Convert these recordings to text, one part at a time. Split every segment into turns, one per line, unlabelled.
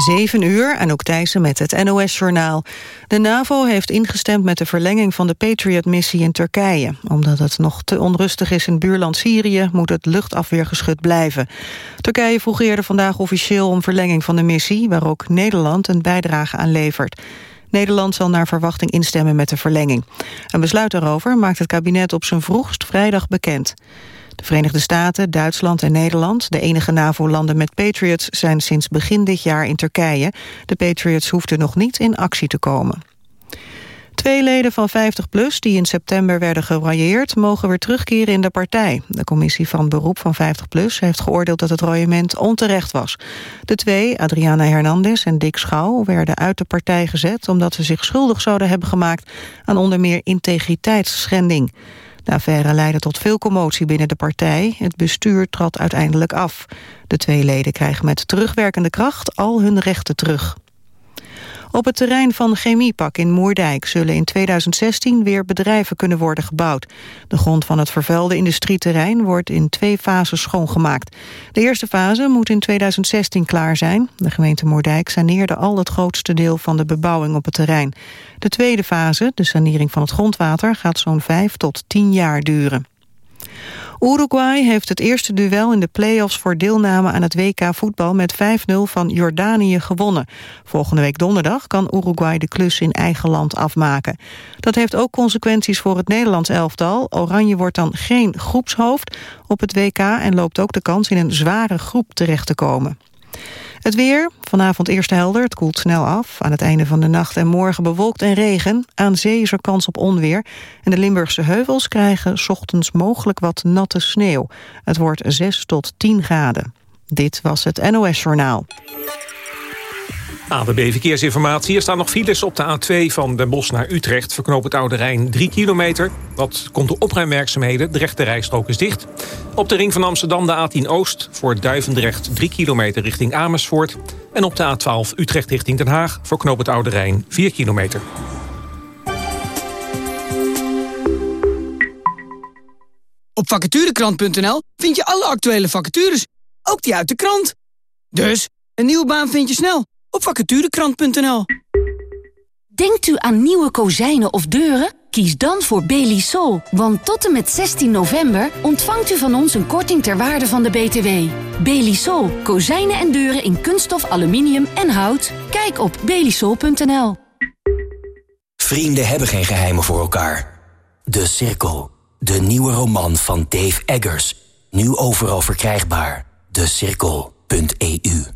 7 uur, en ook Thijssen met het NOS-journaal. De NAVO heeft ingestemd met de verlenging van de Patriot-missie in Turkije. Omdat het nog te onrustig is in buurland Syrië... moet het luchtafweergeschut blijven. Turkije vroeg eerder vandaag officieel om verlenging van de missie... waar ook Nederland een bijdrage aan levert. Nederland zal naar verwachting instemmen met de verlenging. Een besluit daarover maakt het kabinet op zijn vroegst vrijdag bekend. De Verenigde Staten, Duitsland en Nederland, de enige NAVO-landen met Patriots, zijn sinds begin dit jaar in Turkije. De Patriots hoefden nog niet in actie te komen. Twee leden van 50PLUS die in september werden geroyeerd... mogen weer terugkeren in de partij. De commissie van beroep van 50PLUS heeft geoordeeld dat het royement onterecht was. De twee, Adriana Hernandez en Dick Schouw, werden uit de partij gezet... omdat ze zich schuldig zouden hebben gemaakt aan onder meer integriteitsschending. De affaire leidde tot veel commotie binnen de partij. Het bestuur trad uiteindelijk af. De twee leden krijgen met terugwerkende kracht al hun rechten terug. Op het terrein van Chemiepak in Moerdijk zullen in 2016 weer bedrijven kunnen worden gebouwd. De grond van het vervuilde industrieterrein wordt in twee fases schoongemaakt. De eerste fase moet in 2016 klaar zijn. De gemeente Moerdijk saneerde al het grootste deel van de bebouwing op het terrein. De tweede fase, de sanering van het grondwater, gaat zo'n vijf tot tien jaar duren. Uruguay heeft het eerste duel in de play-offs voor deelname aan het WK voetbal met 5-0 van Jordanië gewonnen. Volgende week donderdag kan Uruguay de klus in eigen land afmaken. Dat heeft ook consequenties voor het Nederlands elftal. Oranje wordt dan geen groepshoofd op het WK en loopt ook de kans in een zware groep terecht te komen. Het weer, vanavond eerst helder, het koelt snel af. Aan het einde van de nacht en morgen bewolkt en regen. Aan zee is er kans op onweer. En de Limburgse heuvels krijgen ochtends mogelijk wat natte sneeuw. Het wordt 6 tot 10 graden. Dit was het NOS Journaal.
ABB Verkeersinformatie. Er staan nog files op de A2 van Den Bosch naar Utrecht. Verknoop het Oude Rijn 3 kilometer. Dat komt door opruimwerkzaamheden. De rechte rijstrook is dicht. Op de ring van Amsterdam de A10 Oost. Voor Duivendrecht 3 kilometer richting Amersfoort. En op de A12 Utrecht richting Den Haag. Voor het Oude Rijn 4 kilometer.
Op vacaturekrant.nl vind je alle actuele vacatures. Ook die uit de krant. Dus, een nieuwe baan vind je snel op vacaturekrant.nl.
Denkt u aan nieuwe kozijnen of deuren? Kies dan voor Belisol, want tot en met 16 november ontvangt u van ons een korting ter waarde van de BTW. Belisol, kozijnen en deuren in kunststof, aluminium en hout. Kijk op belisol.nl.
Vrienden hebben geen geheimen voor elkaar. De Cirkel, de nieuwe roman van Dave Eggers. Nu overal verkrijgbaar. DeCirkel.eu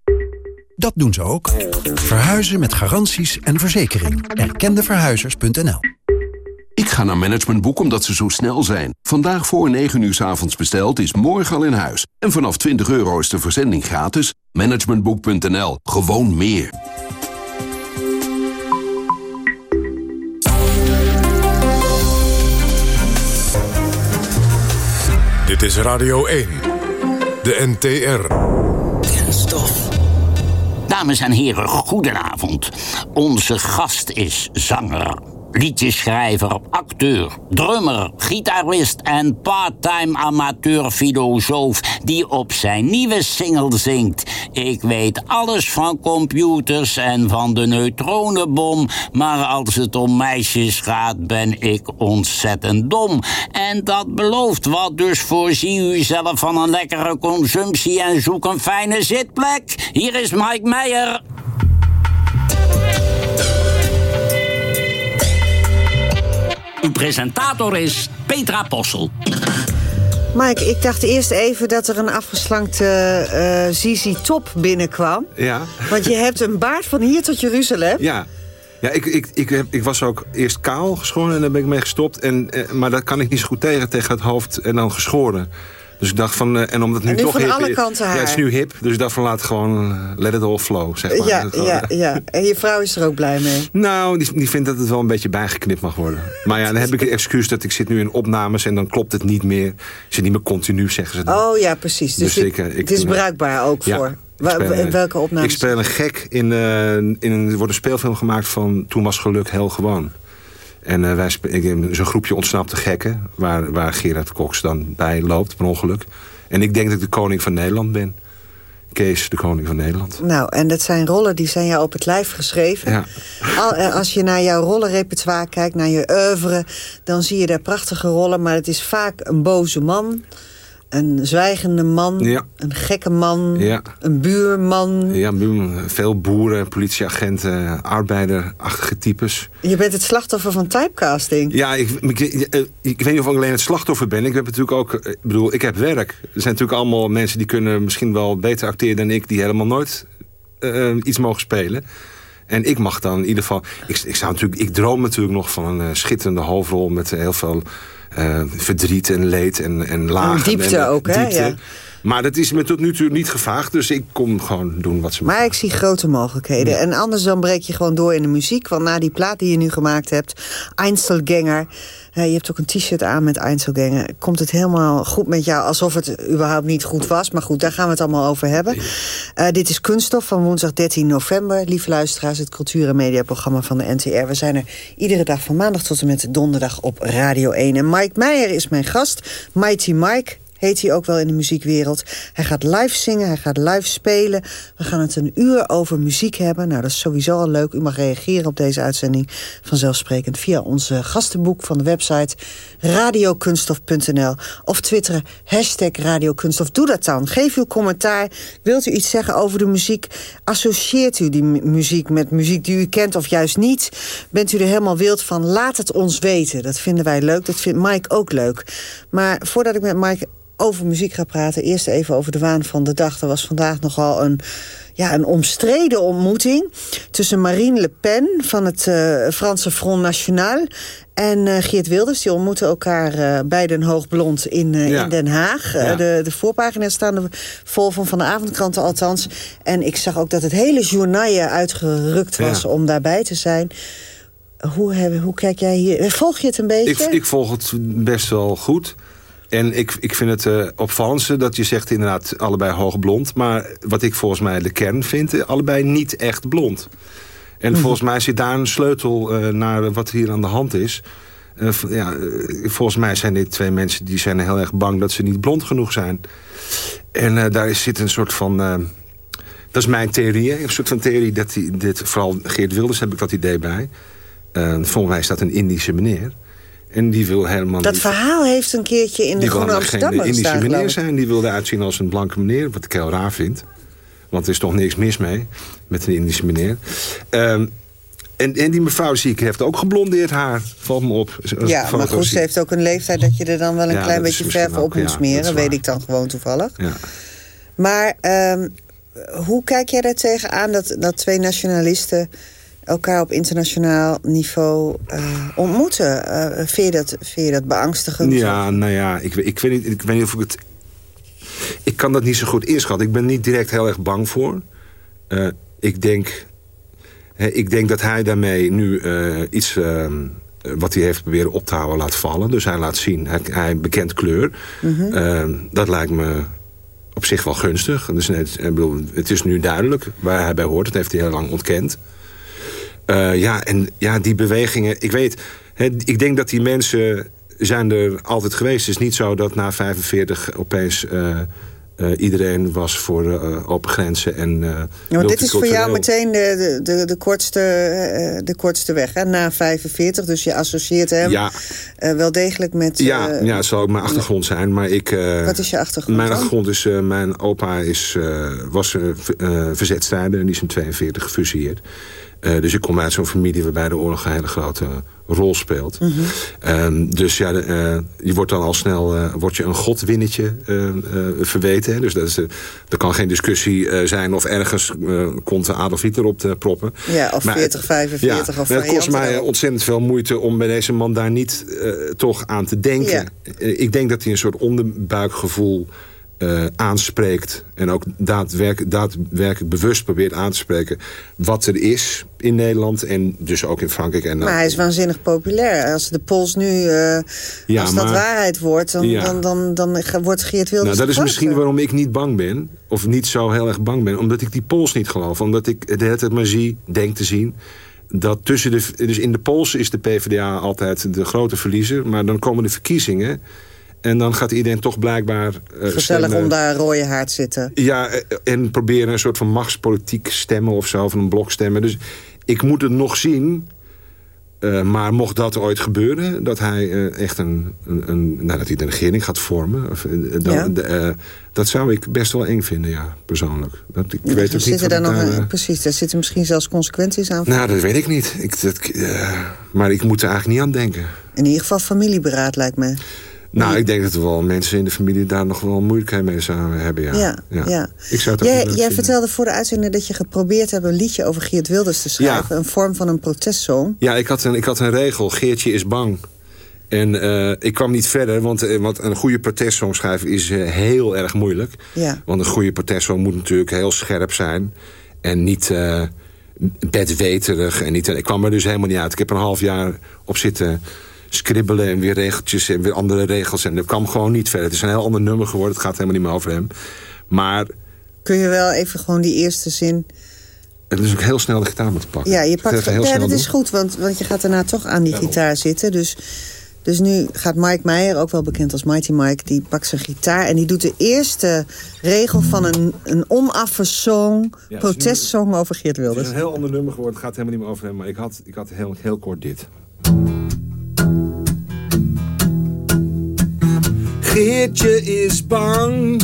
Dat doen ze ook. Verhuizen met garanties en verzekering. Erkendeverhuizers.nl
Ik ga naar Managementboek omdat ze zo snel zijn. Vandaag voor 9 uur s avonds besteld is morgen al in huis. En vanaf 20 euro is de verzending gratis. Managementboek.nl. Gewoon meer.
Dit is Radio 1. De NTR.
Dames en heren, goedenavond. Onze gast is zanger, liedjeschrijver, acteur, drummer, gitarist en part-time amateur-filosoof die op zijn nieuwe single zingt. Ik weet alles van computers en van de neutronenbom, maar als het om meisjes gaat ben ik ontzettend dom. En dat belooft wat, dus voorzie u zelf van een lekkere consumptie en zoek een fijne zitplek. Hier is Mike Meijer. Uw presentator is Petra Possel.
Mike, ik dacht eerst even dat er een afgeslankte uh, Zizi Top binnenkwam.
Ja.
Want je hebt een baard van hier tot Jeruzalem.
Ja. Ja, ik, ik, ik, ik was ook eerst kaal geschoren en daar ben ik mee gestopt. En, eh, maar dat kan ik niet zo goed tegen, tegen het hoofd en dan geschoren. Dus ik dacht van, eh, en omdat nu,
nu
toch
van
hip
alle
is-
kanten
Ja, het is nu hip, dus ik dacht van laat gewoon, eh, let it all flow, zeg maar.
Ja,
Gewoon,
ja, ja. En je vrouw is er ook blij mee.
Nou, die, die vindt dat het wel een beetje bijgeknipt mag worden. Maar ja, dan heb ik het excuus dat ik zit nu in opnames... en dan klopt het niet meer. Het niet meer continu, zeggen ze dan.
Oh ja, precies. Dus,
Dus ik, eh, ik
het is bruikbaar ook
Ja,
voor.
speel, eh,
welke opnames?
Ik speel een gek in, eh, in een, er wordt een speelfilm gemaakt van Toen was geluk heel gewoon. En eh, wij ik- zo'n groepje ontsnapte gekken... Waar, waar Gerard Cox dan bij loopt, per ongeluk. En ik denk dat ik de koning van Nederland ben. Kees, de koning van Nederland.
Nou, en dat zijn rollen die zijn jou op het lijf geschreven.
Ja.
Al, eh, als je naar jouw rollenrepertoire kijkt, naar je oeuvre... dan zie je daar prachtige rollen, maar het is vaak een boze man... een zwijgende man,
Ja.
een gekke man,
Ja.
een buurman.
Ja, veel boeren, politieagenten, arbeiderachtige types.
Je bent het slachtoffer van typecasting.
Ja, ik, ik, ik- ik weet niet of ik alleen het slachtoffer ben. Ik heb natuurlijk ook, eh, ik bedoel, ik heb werk. Er zijn natuurlijk allemaal mensen die kunnen misschien wel beter acteren dan ik... die helemaal nooit eh, iets mogen spelen. En ik mag dan in ieder geval... Ik, ik, zou natuurlijk, ik droom natuurlijk nog van een eh, schitterende hoofdrol... met heel veel verdriet en leed en, en lagen.
diepte
en,
ook, hè? Ja.
Maar dat is me tot nu toe niet gevraagd. Dus ik kom gewoon doen wat ze
Maar ik zie grote mogelijkheden. En anders dan breek je gewoon door in de muziek. Want na die plaat die je nu gemaakt hebt, Einzelganger... eh, je hebt ook een t-shirt aan met Einzelganger. Komt het helemaal goed met jou, alsof het überhaupt niet goed was. Maar goed, daar gaan we het allemaal over hebben. Eh, dit is Kunststof van woensdag 13 november. Lieve luisteraars, het cultuur- en mediaprogramma van de NTR. We zijn er iedere dag van maandag tot en met donderdag op Radio 1. En Mike Meijer is mijn gast. Mighty Mike heet hij ook wel in de muziekwereld. Hij gaat live zingen, hij gaat live spelen. We gaan het een uur over muziek hebben. Nou, dat is sowieso al leuk. U mag reageren op deze uitzending vanzelfsprekend... via onze gastenboek van de website radiokunstof.nl. Of twitteren, hashtag radiokunstof. Doe dat dan. Geef uw commentaar. Wilt u iets zeggen over de muziek? Associeert u die mu- muziek met muziek die u kent of juist niet? Bent u er helemaal wild van? Laat het ons weten. Dat vinden wij leuk. Dat vindt Mike ook leuk. Maar voordat ik met Mike over muziek ga praten... eerst even over de waan van de dag. Er was vandaag nogal een, ja, een omstreden ontmoeting... tussen Marine Le Pen van het eh, Franse Front National... en eh, Geert Wilders. Die ontmoeten elkaar eh, bij Den Hoogblond in, eh,
Ja.
in Den Haag. Eh,
Ja.
de, de voorpagina's staan er vol van, van de avondkranten althans. En ik zag ook dat het hele journaal uitgerukt was
Ja.
om daarbij te zijn... Hoe, heb, hoe kijk jij hier? Volg je het een beetje?
Ik, ik volg het best wel goed. En ik, ik vind het eh opvallendste dat je zegt inderdaad allebei hoogblond. Maar wat ik volgens mij de kern vind, eh, allebei niet echt blond. En
Mhm.
volgens mij zit daar een sleutel eh, naar wat hier aan de hand is. Ja, volgens mij zijn dit twee mensen die zijn heel erg bang dat ze niet blond genoeg zijn. En daar is- zit een soort van... dat is mijn theorie. hè. Een soort van theorie dat die, dit, vooral Geert Wilders heb ik dat idee bij. Volgens mij is dat een Indische meneer. En die wil helemaal
Dat
niet...
verhaal heeft een keertje in de
die
Groene
helemaal geen Indische meneer zijn. Die wilde uitzien als een blanke meneer. Wat ik heel raar vind. Want er is toch niks mis mee. Met een Indische meneer. Ehm, en, en die mevrouw zie ik heeft ook geblondeerd haar. Valt me op.
Ja, maar goed, ze heeft ook een leeftijd dat je er dan wel een
Ja,
klein beetje verf op moet
ja,
smeren.
is
weet ik dan gewoon toevallig.
Ja.
Maar ehm, hoe kijk jij daar tegenaan dat, dat twee nationalisten elkaar op internationaal niveau eh, ontmoeten? Eh, vind, je dat, vind je dat beangstigend?
Ja, nou ja, ik, weet- ik, weet niet, ik weet niet of ik het... Ik kan dat niet zo goed inschatten. Ik ben niet direct heel erg bang voor. Eh, ik, denk, hè, ik denk dat hij daarmee nu iets... eh, wat hij heeft proberen op te houden laat vallen. Dus hij laat zien, hij, hij bekent kleur.
Mhm.
Eh, dat lijkt me op zich wel gunstig. Dus net, ik bedoel, het is nu duidelijk waar hij bij hoort. Dat heeft hij heel lang ontkend. Eh, ja, en ja, die bewegingen... Ik weet, hè, ik denk dat die mensen zijn er altijd geweest. Het is niet zo dat na 45 opeens eh, eh, iedereen was voor eh, open grenzen. En,
Ja, dit is voor jou meteen de, de, de, kortste, de kortste weg, hè? na 45. Dus je associeert hem
Ja.
wel degelijk met...
Ja, ja, het zal ook mijn achtergrond zijn. Maar ik,
Wat is je achtergrond
Mijn achtergrond is... mijn opa is, was verzetstrijder en die is in 42 gefuseerd. Uh, dus ik kom uit zo'n familie waarbij de oorlog een hele grote rol speelt.
Mhm.
Um, dus ja, uh, je wordt dan al snel uh, wordt je een godwinnetje verweten. Hè? Dus dat is, er kan geen discussie zijn of ergens komt Adolf Hitler op te proppen.
Ja, of
maar,
40, 45
ja,
of
Het kost mij ontzettend veel moeite om bij deze man daar niet toch aan te denken.
Ja.
ik denk dat hij een soort onderbuikgevoel uh, aanspreekt... en ook daadwerkelijk, daadwerkelijk bewust probeert aan te spreken... wat er is in Nederland en dus ook in Frankrijk. En,
maar hij is waanzinnig populair. Als de pols nu, uh,
ja,
als dat waarheid wordt... dan,
ja.
dan, dan, dan, wordt Geert Wilders
nou, Dat is misschien waarom ik niet bang ben... of niet zo heel erg bang ben. Omdat ik die pols niet geloof. Omdat ik de hele tijd maar zie, denk te zien dat tussen de... Dus in de polls is de PvdA altijd de grote verliezer. Maar dan komen de verkiezingen... En dan gaat iedereen toch blijkbaar... Uh,
Gezellig
stemmen.
om daar rode haard te zitten.
Ja, en proberen een soort van machtspolitiek stemmen of zo, van een blok stemmen. Dus ik moet het nog zien. Uh, maar mocht dat ooit gebeuren, dat hij uh, echt een, een, een, nou, dat hij de regering gaat vormen, of, dan,
ja.
dat zou ik best wel eng vinden, ja, persoonlijk. Dat, ik
ja,
weet ook niet
daar nog een, precies, daar zitten misschien zelfs consequenties aan.
Nou, dat weet ik niet. Ik, dat, maar ik moet er eigenlijk niet aan denken.
In ieder geval familieberaad lijkt me.
Nou, ik denk dat er wel mensen in de familie daar nog wel moeilijkheid mee zouden hebben. Ja.
Ja,
ja.
ja.
Ik zou het
jij jij vertelde voor de uitzending dat je geprobeerd hebt... een liedje over Geert Wilders te schrijven. Een vorm van een protestsong.
Ja, ik had een, ik had een regel. Geertje is bang. En uh, ik kwam niet verder, want, uh, want een goede protestsong schrijven is uh, heel erg moeilijk.
Ja.
Want een goede protestsong moet natuurlijk heel scherp zijn. En niet bedweterig. En niet, ik kwam er dus helemaal niet uit. Ik heb een half jaar op zitten skribbelen en weer regeltjes en weer andere regels. En dat kwam gewoon niet verder. Het is een heel ander nummer geworden. Het gaat helemaal niet meer over hem. Maar...
Kun je wel even gewoon die eerste zin...
Het is ook heel snel de gitaar moeten pakken.
Ja, je pakt,
heel
ja
snel
dat is goed, want, want je gaat daarna toch aan die gitaar zitten. Dus, dus nu gaat Mike Meijer, ook wel bekend als Mighty Mike... die pakt zijn gitaar en die doet de eerste regel van een, een onaffe-song...
Ja,
protestsong over Geert
Het is
Wilders.
een heel ander nummer geworden. Het gaat helemaal niet meer over hem. Maar ik had, ik had heel, heel kort dit. Geertje is bang.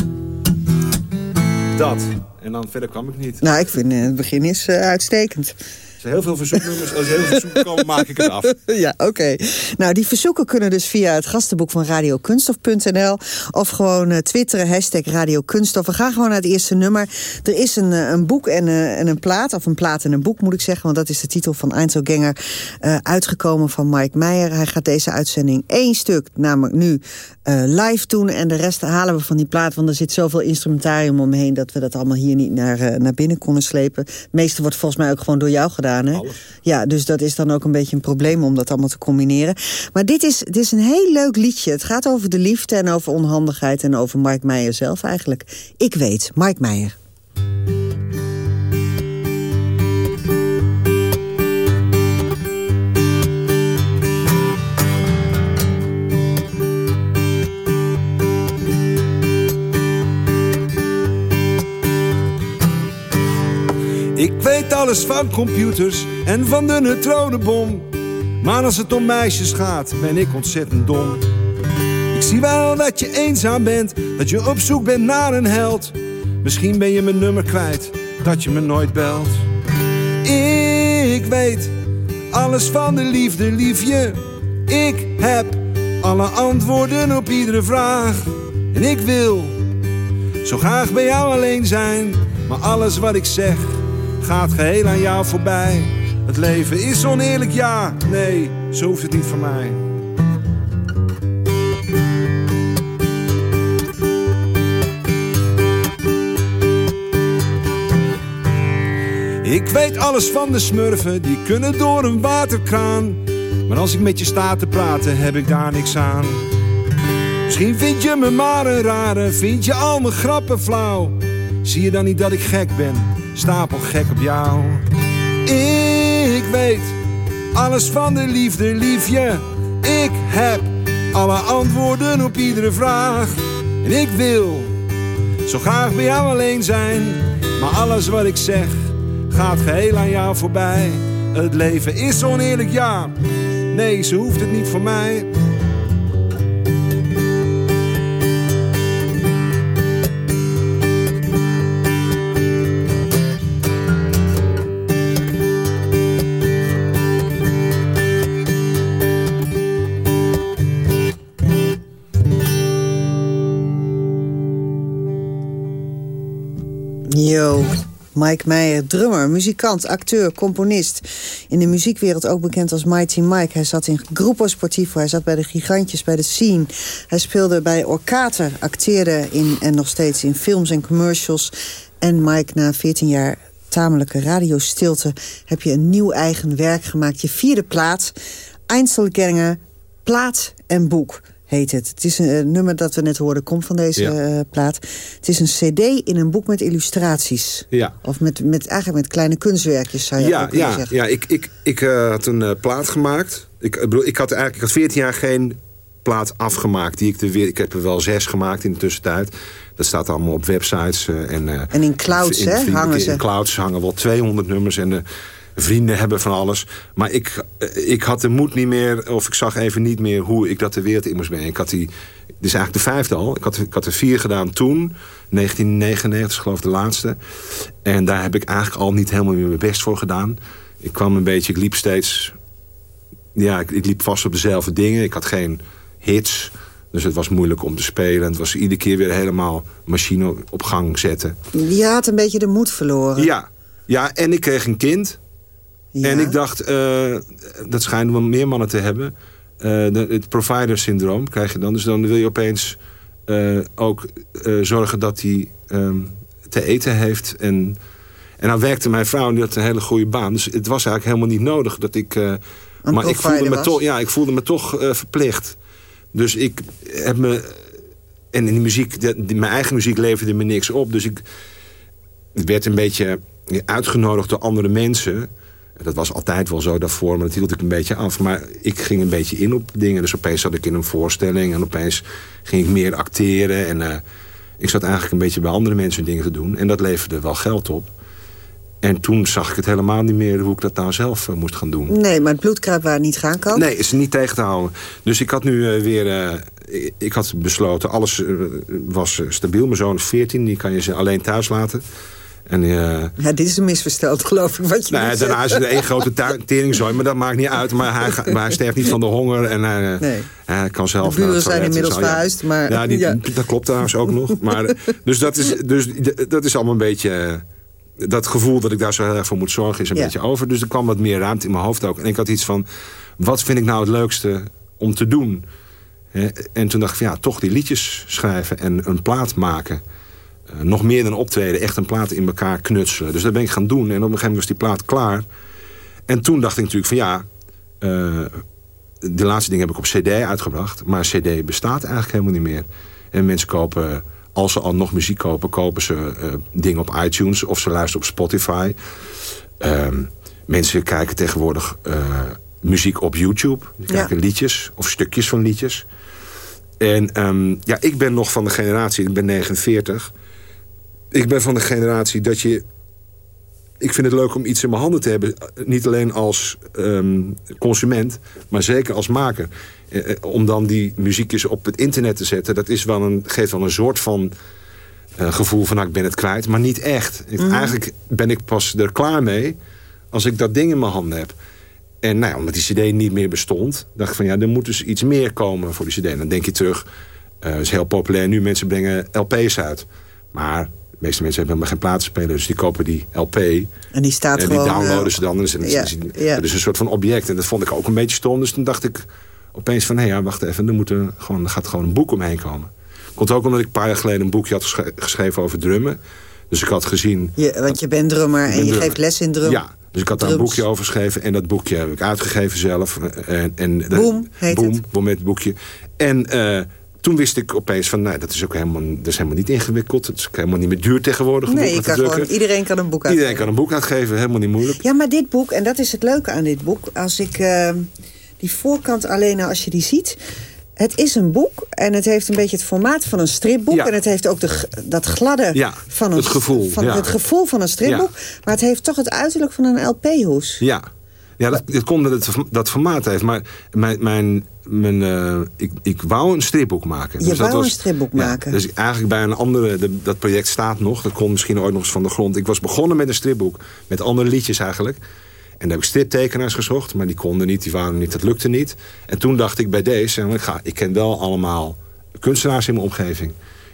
Dat. En dan verder kwam ik niet.
Nou, ik vind eh, het begin is uh, uitstekend.
Er zijn heel veel verzoeknummers. Als er heel veel verzoeken komen, maak ik het af.
ja, oké. Okay. Nou, die verzoeken kunnen dus via het gastenboek van radiokunstof.nl... of gewoon uh, twitteren, hashtag radiokunstof. We gaan gewoon naar het eerste nummer. Er is een, uh, een boek en, uh, en een plaat, of een plaat en een boek moet ik zeggen... want dat is de titel van Einzelganger, uitgekomen van Mike Meijer. Hij gaat deze uitzending één stuk, namelijk nu, live doen... en de rest halen we van die plaat, want er zit zoveel instrumentarium omheen... dat we dat allemaal hier niet naar, naar binnen konden slepen. Het meeste wordt volgens mij ook gewoon door jou gedaan. Hè? Ja, dus dat is dan ook een beetje een probleem om dat allemaal te combineren. Maar dit is, dit is een heel leuk liedje. Het gaat over de liefde en over onhandigheid en over Mike Meijer zelf eigenlijk. Ik weet, Mike Meijer.
Ik weet alles van computers en van de neutronenbom. Maar als het om meisjes gaat, ben ik ontzettend dom. Ik zie wel dat je eenzaam bent, dat je op zoek bent naar een held. Misschien ben je mijn nummer kwijt, dat je me nooit belt. Ik weet alles van de liefde, liefje. Ik heb alle antwoorden op iedere vraag. En ik wil zo graag bij jou alleen zijn. Maar alles wat ik zeg gaat geheel aan jou voorbij. Het leven is oneerlijk, ja, nee, zo hoeft het niet voor mij. Ik weet alles van de smurfen, die kunnen door een waterkraan. Maar als ik met je sta te praten, heb ik daar niks aan. Misschien vind je me maar een rare, vind je al mijn grappen flauw. Zie je dan niet dat ik gek ben, stapel gek op jou. Ik weet alles van de liefde, liefje. Ik heb alle antwoorden op iedere vraag. En ik wil zo graag bij jou alleen zijn. Maar alles wat ik zeg gaat geheel aan jou voorbij. Het leven is oneerlijk, ja. Nee, ze hoeft het niet voor mij.
Mike Meijer, drummer, muzikant, acteur, componist. In de muziekwereld ook bekend als Mighty Mike. Hij zat in Grupo Sportivo, hij zat bij de Gigantjes, bij de Scene. Hij speelde bij Orkater, acteerde in, en nog steeds in films en commercials. En Mike, na 14 jaar tamelijke radiostilte... heb je een nieuw eigen werk gemaakt. Je vierde plaat, Einzelgänger, plaat en boek heet het. Het is een uh, nummer dat we net hoorden, komt van deze
Ja.
uh, plaat. Het is een cd in een boek met illustraties.
Ja.
Of met, met, eigenlijk met kleine kunstwerkjes, zou je
Ja,
ook kunnen
ja,
zeggen.
ja ik, ik, ik eh, had een eh, plaat gemaakt. Ik, bedoel, ik had eigenlijk ik had 14 jaar geen plaat afgemaakt. Die ik, weer, ik heb er wel zes gemaakt in de tussentijd. Dat staat allemaal op websites. eh, en, eh,
En in clouds,
in
hè, hangen ze.
In clouds hangen wel 200 nummers. En de vrienden hebben van alles. Maar ik, eh, ik had de moed niet meer... of ik zag even niet meer hoe ik dat de wereld in moest brengen. Ik had die... Dit is eigenlijk de vijfde al. Ik had, ik had er vier gedaan toen. 1999 is geloof ik de laatste. En daar heb ik eigenlijk al niet helemaal meer mijn best voor gedaan. Ik kwam een beetje... Ik liep steeds... Ja, ik, ik liep vast op dezelfde dingen. Ik had geen hits. Dus het was moeilijk om te spelen. Het was iedere keer weer helemaal machine op gang zetten.
Je had een beetje de moed verloren.
Ja, ja en ik kreeg een kind. En ik dacht, eh, dat schijnen wel meer mannen te hebben. Eh, het provider-syndroom krijg je dan. Dus dan wil je opeens eh, ook zorgen dat hij ehm, te eten heeft. En, en dan werkte mijn vrouw, en die had een hele goede baan. Dus het was eigenlijk helemaal niet nodig dat ik... maar ik voelde, me toch, ja, ik voelde me toch verplicht. Dus ik heb me... En in die muziek, de- die- mijn eigen muziek leverde me niks op. Dus ik werd een beetje uitgenodigd door andere mensen. Dat was altijd wel zo daarvoor, maar dat hield ik een beetje af. Maar ik ging een beetje in op dingen. Dus opeens zat ik in een voorstelling en opeens ging ik meer acteren. En eh, ik zat eigenlijk een beetje bij andere mensen dingen te doen. En dat leverde wel geld op. En toen zag ik het helemaal niet meer hoe ik dat nou zelf eh, moest gaan doen.
Nee, maar het bloedkruip waar het niet gaan kan.
Nee, is niet tegen te houden. Dus ik had nu eh, weer... ik, ik had besloten, alles was stabiel. Mijn zoon is 14, die kan je ze alleen thuis laten. En, eh,
Ja, dit is een misversteld, geloof ik, wat je
nou,
nu
daarna is het één grote teringzooi, maar dat maakt niet uit. Maar hij, maar hij sterft niet van de honger en hij, eh,
Nee.
hij kan zelf
De buren
het
zijn inmiddels
zo,
verhuisd, maar-
Ja, die,
ja.
dat klopt trouwens ook nog. Maar, eh, dus, dat is, dus dat is allemaal een beetje... eh, dat gevoel dat ik daar zo heel erg voor moet zorgen is een
Ja.
beetje over. Dus er kwam wat meer ruimte in mijn hoofd ook. En ik had iets van, wat vind ik nou het leukste om te doen? En toen dacht ik van ja, toch die liedjes schrijven en een plaat maken. Eh, nog meer dan optreden, echt een plaat in elkaar knutselen. Dus dat ben ik gaan doen. En op een gegeven moment was die plaat klaar. En toen dacht ik natuurlijk van ja... eh, de laatste dingen heb ik op cd uitgebracht. Maar cd bestaat eigenlijk helemaal niet meer. En mensen kopen, als ze al nog muziek kopen... kopen ze eh, dingen op iTunes of ze luisteren op Spotify. Ehm, mensen kijken tegenwoordig muziek op YouTube.
Ja.
kijken liedjes of stukjes van liedjes. En ehm, ja, ik ben nog van de generatie, ik ben 49. Ik ben van de generatie dat je... Ik vind het leuk om iets in mijn handen te hebben. Niet alleen als ehm, consument, maar zeker als maker. Eh, eh, om dan die muziekjes op het internet te zetten... dat is wel een, geeft wel een soort van eh, gevoel van... Nou, ik ben het kwijt, maar niet echt. Ik-
Mhm.
Eigenlijk ben ik pas er klaar mee... als ik dat ding in mijn handen heb. En nou ja, omdat die cd niet meer bestond... dacht ik van ja, er moet dus iets meer komen voor die cd. En dan denk je terug, het is heel populair nu. Mensen brengen LP's uit. Maar de meeste mensen hebben helemaal geen platenspeler. Dus die kopen die LP.
En die staat
en
gewoon...
die downloaden
eh,
ze dan. Dus,
ja, ja.
Dat is een soort van object. En dat vond ik ook een beetje stom. Dus toen dacht ik opeens van... hé, ja, wacht even. Er, moet er, gewoon, er gaat gewoon een boek omheen komen. Komt ook omdat ik een paar jaar geleden een boekje had gesche- geschreven over drummen. Dus ik had gezien...
Je, want je bent drummer en je
drummer.
geeft les in drum.
Ja, dus ik had daar een boekje over geschreven. En dat boekje heb ik uitgegeven zelf. En, en,
Boom heet
Boom,
het.
Boom met het boekje. En eh, toen wist ik opeens van... Nou, dat is ook helemaal, dat is helemaal niet ingewikkeld. Het is ook helemaal niet meer duur tegenwoordig.
Nee, je kan gewoon, iedereen kan een boek
Iedereen
uitgeven.
kan een boek uitgeven. Helemaal niet moeilijk.
Ja, maar dit boek, en dat is het leuke aan dit boek... als ik eh, die voorkant alleen al als je die ziet... Het is een boek en het heeft een beetje het formaat van een stripboek.
Ja.
En het heeft ook de, dat gladde
Ja,
van een,
het gevoel,
Van
ja.
Het gevoel van een stripboek. Maar het heeft toch het uiterlijk van een LP-hoes.
Ja, ja dat, dat komt omdat het dat formaat heeft. Maar mijn, mijn, mijn, eh, ik, ik wou een stripboek maken.
Je
dat
wou
was-
een stripboek
ja,
maken.
Dus eigenlijk bij een andere... de- dat project staat nog. Dat komt misschien ooit nog eens van de grond. Ik was begonnen met een stripboek. Met andere liedjes eigenlijk. En daar heb ik striptekenaars gezocht. Maar die konden niet, die waren niet. Dat lukte niet. En toen dacht ik bij deze... Ik, ga, ik ken wel allemaal kunstenaars in mijn omgeving.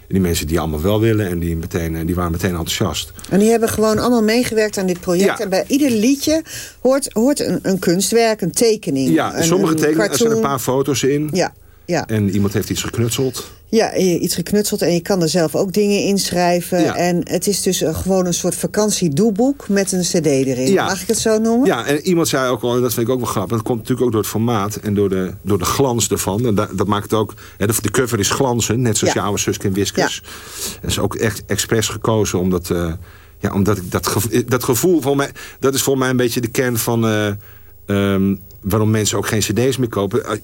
Die mensen die allemaal wel willen en die, meteen, die waren meteen enthousiast.
En die hebben gewoon allemaal meegewerkt aan dit project.
Ja.
En bij ieder liedje hoort, hoort een, een kunstwerk, een tekening.
Ja,
een,
sommige tekenen, er zijn een paar foto's in.
Ja, ja.
En iemand heeft iets geknutseld.
Ja, iets geknutseld en je kan er zelf ook dingen inschrijven.
Ja.
En het is dus een- gewoon een soort vakantiedoelboek met een cd erin.
Ja.
Mag ik het zo noemen?
Ja, en iemand zei ook al, en dat vind ik ook wel grappig... dat komt natuurlijk ook door het formaat en door de, door de glans ervan. En dat, dat maakt het ook... Hè, de, de cover is glanzen, net zoals
Ja.
jouw Suske en Wiskers. Dat is ook echt expres gekozen omdat... eh, ja, omdat ik dat, gevo- dat gevoel van mij... dat is voor mij een beetje de kern van... eh, ehm, waarom mensen ook geen cd's meer kopen...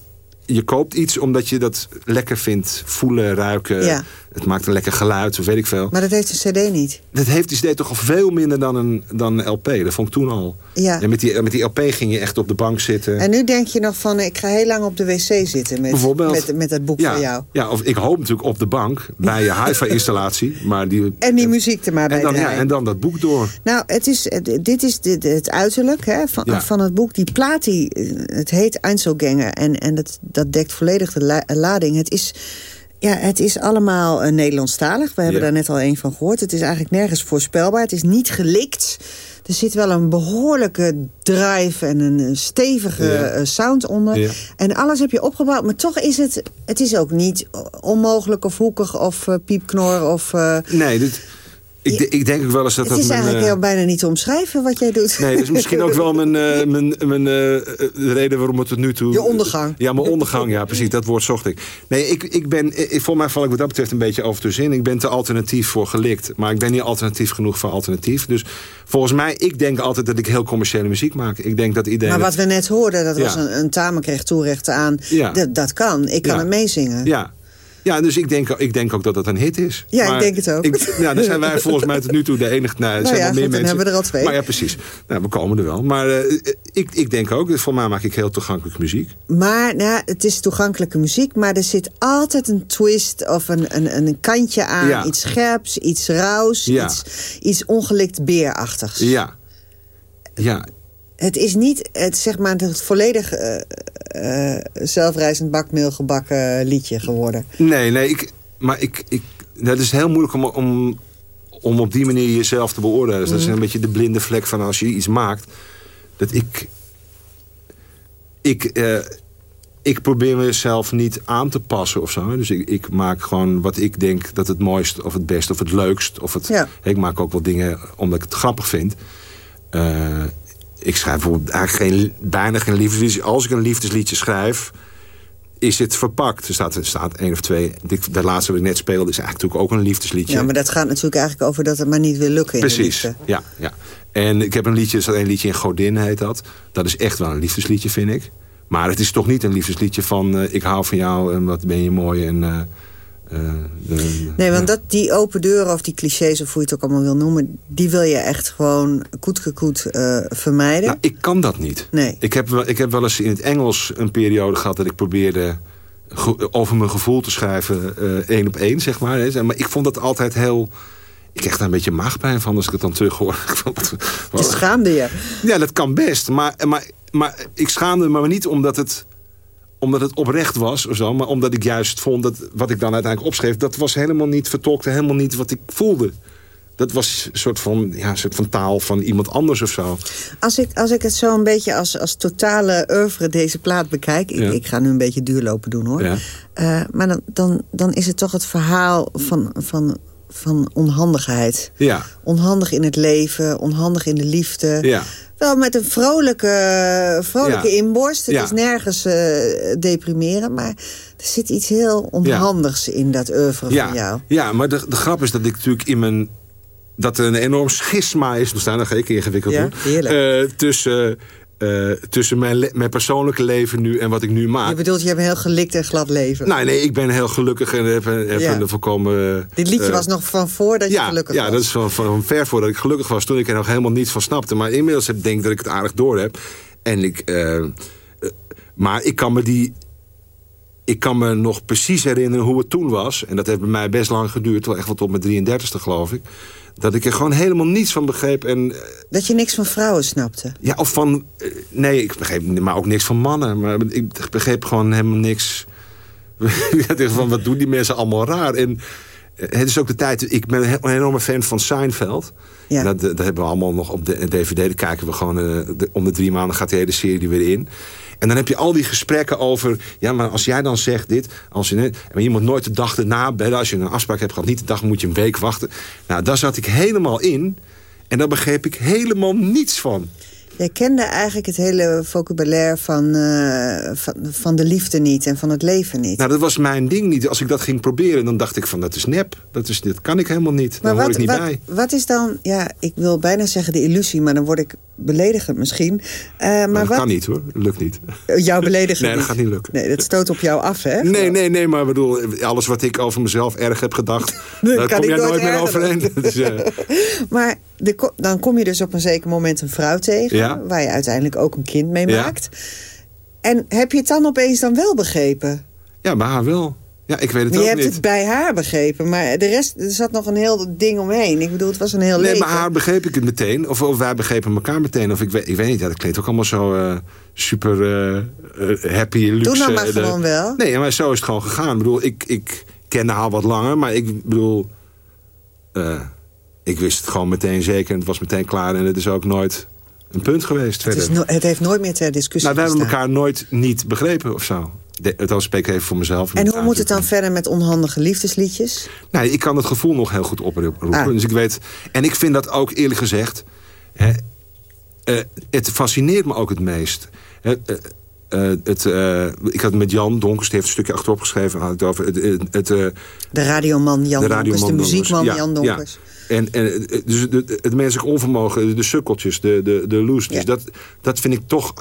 Je koopt iets omdat je dat lekker vindt. Voelen, ruiken.
Ja.
Het maakt een lekker geluid, of weet ik veel.
Maar dat heeft een cd niet.
Dat heeft die CD toch al veel minder dan een, dan een LP. Dat vond ik toen al.
Ja.
En met die, met die LP ging je echt op de bank zitten.
En nu denk je nog van, ik ga heel lang op de wc zitten met,
Bijvoorbeeld.
met, met dat boek
ja,
van jou.
Ja, of ik hoop natuurlijk op de bank bij je hi-fi-installatie. maar die,
En die muziek er maar bij
en, dan, ja, en dan dat boek door.
Nou, het is, dit is de- het uiterlijk hè, van,
Ja.
van het boek. Die plaat, die, eh, het heet Einzelganger. En, en dat, dat dekt volledig de la- lading. Het is, ja, het is allemaal uh, Nederlandstalig. We hebben
Ja.
daar net al een van gehoord. Het is eigenlijk nergens voorspelbaar. Het is niet gelikt. Er zit wel een behoorlijke drive en een stevige
Ja.
eh, sound onder.
Ja.
En alles heb je opgebouwd. Maar toch is het, het is ook niet onmogelijk of hoekig of eh, piepknor of... eh,
Nee, dit, ik, ik denk ook wel eens dat
het
dat
is
mijn,
eigenlijk
eh,
heel bijna niet te omschrijven wat jij doet.
Nee, dat is misschien ook wel mijn, eh, mijn, mijn eh, de reden waarom het tot nu toe...
Je ondergang.
Ja, mijn ondergang, ja, precies. Dat woord zocht ik. Nee, ik, ik ben, ik, voor mij val ik wat dat betreft een beetje over tussenin. Ik ben te alternatief voor gelikt. Maar ik ben niet alternatief genoeg voor alternatief. Dus volgens mij, ik denk altijd dat ik heel commerciële muziek maak. Ik denk dat iedereen...
Maar wat we net hoorden, dat was een, een Tamer kreeg toerecht aan.
Ja.
Dat, dat kan. Ik kan
Ja.
het meezingen.
Ja. Ja, dus ik denk, ik denk ook dat het een hit is.
Ja, ik denk het ook.
Ik, ja, dan zijn wij volgens mij tot nu toe de enige... Nou, er
Nou
zijn
ja,
wel meer
dan
mensen.
hebben we er al twee.
Maar ja, precies. Nou, we komen er wel. Maar eh, ik, ik denk ook, voor mij maak ik heel toegankelijke muziek.
Maar nou, het is toegankelijke muziek, maar er zit altijd een twist of een, een, een kantje aan.
Ja.
Iets scherps, iets rauws,
Ja.
iets, iets ongelikt beerachtigs.
Ja. Ja.
Het is niet het, zeg maar, het volledig eh, eh, zelfrijzend bakmeel gebakken liedje geworden.
Nee, nee, ik, maar ik, ik, dat is heel moeilijk om, om, om op die manier jezelf te beoordelen. Dus dat is
Mhm.
een beetje de blinde vlek van als je iets maakt. Dat ik... Ik, eh, ik probeer mezelf niet aan te passen of zo. Dus ik, ik maak gewoon wat ik denk dat het mooist of het best of het leukst. Of het,
Ja.
Ik maak ook wel dingen omdat ik het grappig vind. Ik schrijf bijvoorbeeld eigenlijk geen, bijna geen liefdesliedjes. Als ik een liefdesliedje schrijf, is het verpakt. Er staat, er staat één of twee. Dit- De laatste wat ik net speelde is eigenlijk natuurlijk ook een liefdesliedje.
Ja, maar dat gaat natuurlijk eigenlijk over dat het maar niet wil lukken in
Precies,
liefde.
ja, ja. En ik heb een liedje, er staat een liedje in Godin heet dat. Dat is echt wel een liefdesliedje, vind ik. Maar het is toch niet een liefdesliedje van... eh, ik hou van jou en wat ben je mooi en... eh, eh, de-
Nee, want dat, die open deuren of die clichés, of hoe je het ook allemaal wil noemen... die wil je echt gewoon koetkekoet eh vermijden.
Nou, ik kan dat niet.
Nee.
Ik heb, wel- ik heb wel eens in het Engels een periode gehad... dat ik probeerde over mijn gevoel te schrijven, eh, één op één, zeg maar. hè. Maar ik vond dat altijd heel... Ik kreeg daar een beetje maagpijn van als ik het dan terug hoor.
Je schaamde je.
Ja, dat kan best. Maar, maar, maar ik schaamde me maar niet omdat het, omdat het oprecht was. Of zo, maar omdat ik juist vond dat wat ik dan uiteindelijk opschreef... dat was helemaal niet, vertolkte helemaal niet wat ik voelde. Dat was een soort van, ja, soort van taal van iemand anders of zo.
Als ik, als ik het zo een beetje als, als totale oeuvre deze plaat bekijk... Ik,
Ja.
ik ga nu een beetje duurlopen doen hoor.
Ja.
Eh, maar dan, dan, dan is het toch het verhaal van, van, van onhandigheid.
Ja,
Onhandig in het leven, onhandig in de liefde.
ja.
Wel met een vrolijke, vrolijke
Ja.
inborst. Het
Ja.
is nergens eh deprimeren. Maar er zit iets heel onhandigs in dat oeuvre van jou.
ja maar de, de grap is dat ik natuurlijk in mijn... dat er een enorm schisma is, bestaan dan ga ik ingewikkeld doen... eh, tussen, eh, tussen mijn, persoonlijke leven nu en wat ik nu maak.
Je bedoelt, je hebt een heel gelikt en glad leven.
Nou, nee, ik ben heel gelukkig en heb, heb
Ja.
een volkomen...
Dit liedje
eh,
was nog van voordat je
ja,
gelukkig
ja,
was.
dat is van, van ver voordat ik gelukkig was. Toen ik er nog helemaal niets van snapte. Maar inmiddels heb, denk ik dat ik het aardig door heb. En ik... eh, maar ik kan me die... Ik kan me nog precies herinneren hoe het toen was. En dat heeft bij mij best lang geduurd. Wel echt wel tot mijn 33ste, geloof ik. Dat ik er gewoon helemaal niets van begreep. En eh,
Dat je niks van vrouwen snapte.
ja, of van... eh, Nee, ik begreep maar ook niks van mannen. Maar ik begreep gewoon helemaal niks. Van, wat doen die mensen allemaal raar? En, het is ook de tijd... Ik ben een enorme fan van Seinfeld.
Ja.
Dat, dat hebben we allemaal nog op de DVD. Dan kijken we gewoon... eh, de- om de drie maanden gaat de hele serie weer in. En dan heb je al die gesprekken over... Ja, maar als jij dan zegt dit... Als je, maar je moet nooit de dag erna bellen. Als je een afspraak hebt gehad, niet de dag moet je een week wachten. Nou, daar zat ik helemaal in. En daar begreep ik helemaal niets van.
Jij kende eigenlijk het hele vocabulaire van, eh, van, van de liefde niet en van het leven niet.
Nou, dat was mijn ding niet. Als ik dat ging proberen, dan dacht ik van dat is nep. Dat, is, dat kan ik helemaal niet. Daar hoor ik niet
wat,
bij.
wat is dan, ja, ik wil bijna zeggen de illusie, maar dan word ik beledigend misschien. Eh, maar
Maar dat
wat,
kan niet hoor, dat lukt niet.
Jou beledigen
Nee, dat
niet.
gaat niet lukken.
Nee, dat stoot op jou af, hè?
Nee, nee, nee, maar ik bedoel, alles wat ik over mezelf erg heb gedacht,
Dat
daar kom jij
nooit
meer overheen. Dus, eh,
Maar de, dan kom je dus op een zeker moment een vrouw tegen...
Ja.
waar je uiteindelijk ook een kind mee
Ja.
maakt. En heb je het dan opeens dan wel begrepen?
ja, bij haar wel. Ja, ik weet het
Maar je
ook
hebt
niet.
het bij haar begrepen, maar de rest, er zat nog een heel ding omheen. Ik bedoel, het was een heel
Nee,
leven.
bij haar begreep ik het meteen. Of, of wij begrepen elkaar meteen. Of ik weet, ik weet niet, ja, dat klinkt ook allemaal zo eh, super eh, happy, luxe.
Doe nou maar
de-
gewoon wel.
Nee, maar zo is het gewoon gegaan. Ik bedoel, ik, ik kende haar wat langer, maar ik bedoel... ik wist het gewoon meteen zeker en het was meteen klaar. En het is ook nooit een punt geweest
Het,
verder.
is no- het heeft nooit meer ter discussie
Nou, wij hebben elkaar nooit niet begrepen of zo. De, dan spreek ik even voor mezelf.
En hoe moet het dan verder met onhandige liefdesliedjes?
Nee, ik kan het gevoel nog heel goed oproepen.
Ah.
Dus ik weet... En ik vind dat ook eerlijk gezegd... Hè, eh, het fascineert me ook het meest. Hè, eh, eh, het, eh, ik had met Jan Donkers, die heeft een stukje achterop geschreven... Had het over het, het, eh,
De radioman Jan
de
Donkers, de muziekman. Jan
Ja,
Donkers.
Ja. En, en eh, dus de- het menselijk onvermogen, de sukkeltjes, de, de, de.
Ja.
Dat, dat vind ik toch...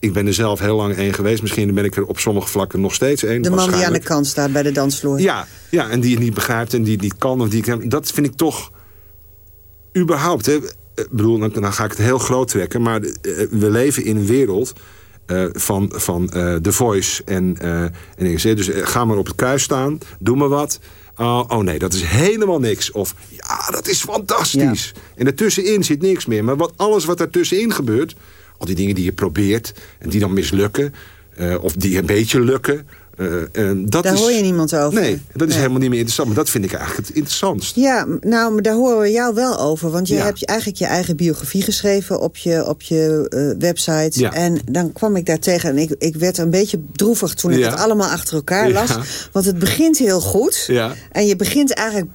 Ik ben er zelf heel lang één geweest. Misschien ben ik er op sommige vlakken nog steeds één.
De man die aan de kant staat bij de dansvloer.
Ja, ja, en die het niet begrijpt en die het niet kan. Of die, dat vind ik toch überhaupt. Hè, ik bedoel, dan, dan ga ik het heel groot trekken. Maar eh, we leven in een wereld eh, van, van eh The Voice en, eh en dingen. Dus eh, ga maar op het kruis staan, doe maar wat. Oh, oh nee, dat is helemaal niks. Of ja, dat is fantastisch. En ertussenin zit niks meer. Maar wat, alles wat ertussenin gebeurt... al die dingen die je probeert en die dan mislukken... eh, of die een beetje lukken... eh, eh, dat
Daar
is,
hoor je niemand over.
Nee, dat is
Nee.
helemaal niet meer interessant. Maar dat vind ik eigenlijk het interessantst.
Ja, nou, maar daar horen we jou wel over. Want je
Ja.
hebt eigenlijk je eigen biografie geschreven op je, op je eh, website.
Ja.
En dan kwam ik daar tegen en ik, ik werd een beetje droevig toen ik
Ja.
het allemaal achter elkaar las. Want het begint heel goed.
Ja.
En je begint eigenlijk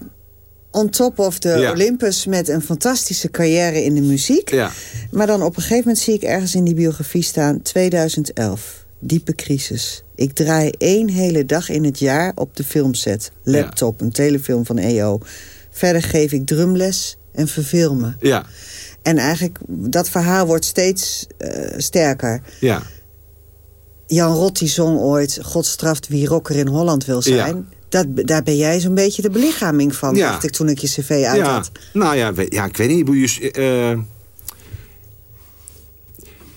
on top of
Ja.
Olympus met een fantastische carrière in de muziek.
Ja.
Maar dan op een gegeven moment zie ik ergens in die biografie staan... 2011, diepe crisis. Ik draai één hele dag in het jaar op de filmset. Laptop, een telefilm van EO. Verder geef ik drumles en verveel me.
Ja,
En eigenlijk, dat verhaal wordt steeds eh, sterker.
ja.
Jan Rot die zong ooit... God straft wie rocker in Holland wil zijn.
Ja.
Dat, daar ben jij zo'n beetje de belichaming van,
Ja.
dacht ik toen ik je cv uit
ja.
had.
Nou ja, ja, ik weet niet. je- eh,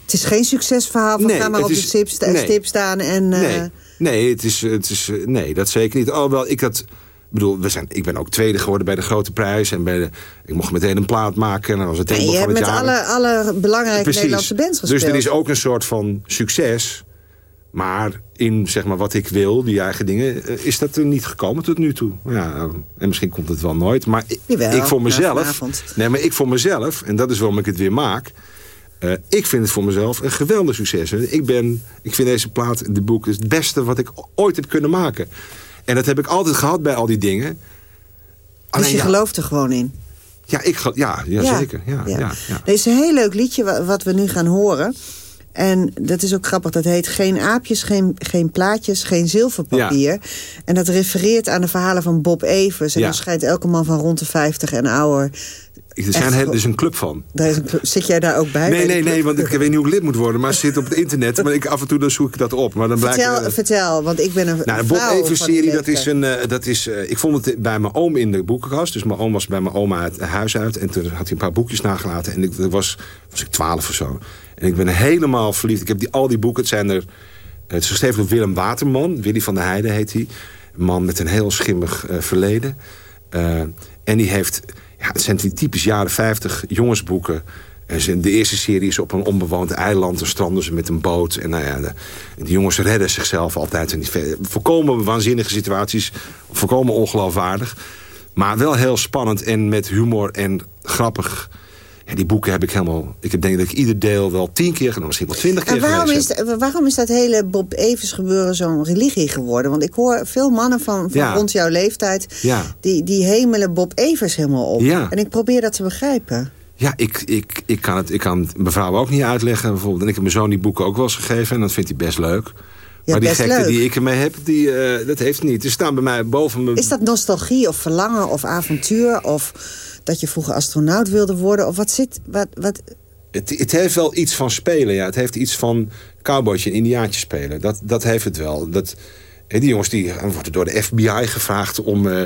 Het is geen succesverhaal van
Nee,
ga maar op de
is-
stip, sta-
nee.
stip staan en... eh,
nee, nee, het is, het is, eh, nee, dat zeker niet. Alhoewel, ik had... Ik bedoel, we zijn, ik ben ook tweede geworden bij de grote prijs. En bij de, ik mocht meteen een plaat maken. En dan was het thema
je hebt met alle, alle belangrijke
Precies.
Nederlandse bands gespeeld.
Dus er is ook een soort van succes. Maar in zeg maar, wat ik wil, die eigen dingen, eh, is dat er niet gekomen tot nu toe. Ja, en misschien komt het wel nooit. Maar ik,
Jawel,
ik voor mezelf.
vanavond.
Nee, maar ik voor mezelf, en dat is waarom ik het weer maak. eh, ik vind het voor mezelf een geweldig succes. Ik, ben, ik vind deze plaat, de boek, het beste wat ik ooit heb kunnen maken. En dat heb ik altijd gehad bij al die dingen.
Dus
Alleen,
je
ja,
gelooft er gewoon in.
ja, ik, ja, ja, zeker. Ja, ja. Ja,
Er is een heel leuk liedje wa- wat we nu gaan horen. En dat is ook grappig. Dat heet Geen aapjes, geen, geen plaatjes, geen zilverpapier. En dat refereert aan de verhalen van Bob Evers. En
Ja.
dan schijnt elke man van rond de 50 en ouder...
Er, zijn, er is een club van.
Daar is een club- zit jij daar ook bij?
Nee,
bij
nee, nee, want ik weet niet hoe ik lid moet worden. Maar zit op het internet. Maar ik, af en toe dan zoek ik dat op. Maar dan blijkt
Vertel,
er-
vertel, want ik ben een
Nou, de Bob
vrouw
Evers
van die
serie, dat is een... eh, dat is, eh, ik vond het bij mijn oom in de boekenkast. Dus mijn oom was bij mijn oma het huis uit. En toen had hij een paar boekjes nagelaten. En ik, was, was ik twaalf of zo. En ik ben helemaal verliefd. Ik heb die, al die boeken. Het zijn er... Het is geschreven door Willem Waterman. Willy van der Heijden heet hij. Een man met een heel schimmig eh, verleden. Eh, en die heeft... Ja, het zijn die typisch jaren 50 jongensboeken. De eerste serie is op een onbewoond eiland. Dan stranden ze met een boot. En nou ja, de, de jongens redden zichzelf altijd. In die volkomen waanzinnige situaties. Volkomen ongeloofwaardig. Maar wel heel spannend en met humor en grappig. Ja, die boeken heb ik helemaal... Ik denk dat ik ieder deel wel tien keer genomen, misschien wel twintig keer
En waarom is, waarom is dat hele Bob Evers gebeuren zo'n religie geworden? Want ik hoor veel mannen van, van
Ja.
rond jouw leeftijd...
Ja.
Die, die hemelen Bob Evers helemaal op.
Ja.
En ik probeer dat te begrijpen.
Ja, ik, ik, ik, kan het, ik kan het mevrouw ook niet uitleggen. Bijvoorbeeld. En ik heb mijn zoon die boeken ook wel eens gegeven. En dat vindt hij best leuk. maar die gekte
leuk.
die ik ermee heb, die, eh, dat heeft niet. Die staan bij mij boven mijn...
Is dat nostalgie of verlangen of avontuur? Of dat je vroeger astronaut wilde worden? Of wat zit... Wat, wat,
Het, het heeft wel iets van spelen, ja. Het heeft iets van cowboytje en indiaatje spelen. Dat, dat heeft het wel. Dat, hè, die jongens die dan worden door de FBI gevraagd om... eh,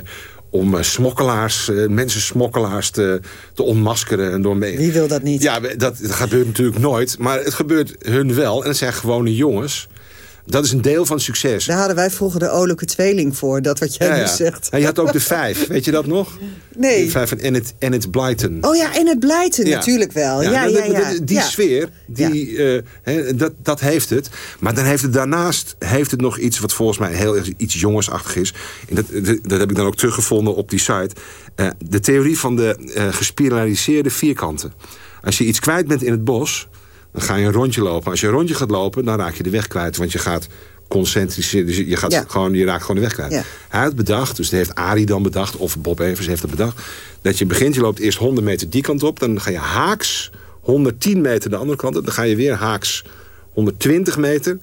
om eh, smokkelaars, eh, mensensmokkelaars te, te onmaskeren. En door mee...
Wie wil dat niet?
Ja, dat, dat gebeurt natuurlijk nooit. Maar het gebeurt hun wel. En het zijn gewone jongens. Dat is een deel van het succes.
daar hadden wij vroeger de olijke tweeling voor. Dat wat jij
Ja,
nu
ja.
zegt.
Ja, je had ook de vijf, weet je dat nog?
Nee.
De vijf van Enid, Enid Blyton.
Oh ja, en het blijten
Ja.
natuurlijk wel. Ja, ja,
dat-
ja.
Die sfeer, die, eh, dat, dat heeft het. Maar dan heeft het daarnaast heeft het nog iets wat volgens mij heel iets jongensachtig is. En dat, dat, heb ik dan ook teruggevonden op die site. Eh, de theorie van de eh, gespiraliseerde vierkanten. Als je iets kwijt bent in het bos, dan ga je een rondje lopen. Als je een rondje gaat lopen, dan raak je de weg kwijt. Want je gaat concentreren. Dus je, gaat
Ja.
gewoon, je raakt gewoon de weg kwijt.
Ja.
Hij had bedacht, dus dat heeft Arie dan bedacht... of Bob Evers heeft het bedacht... dat je begint, je loopt eerst 100 meter die kant op... dan ga je haaks 110 meter de andere kant op... dan ga je weer haaks 120 meter...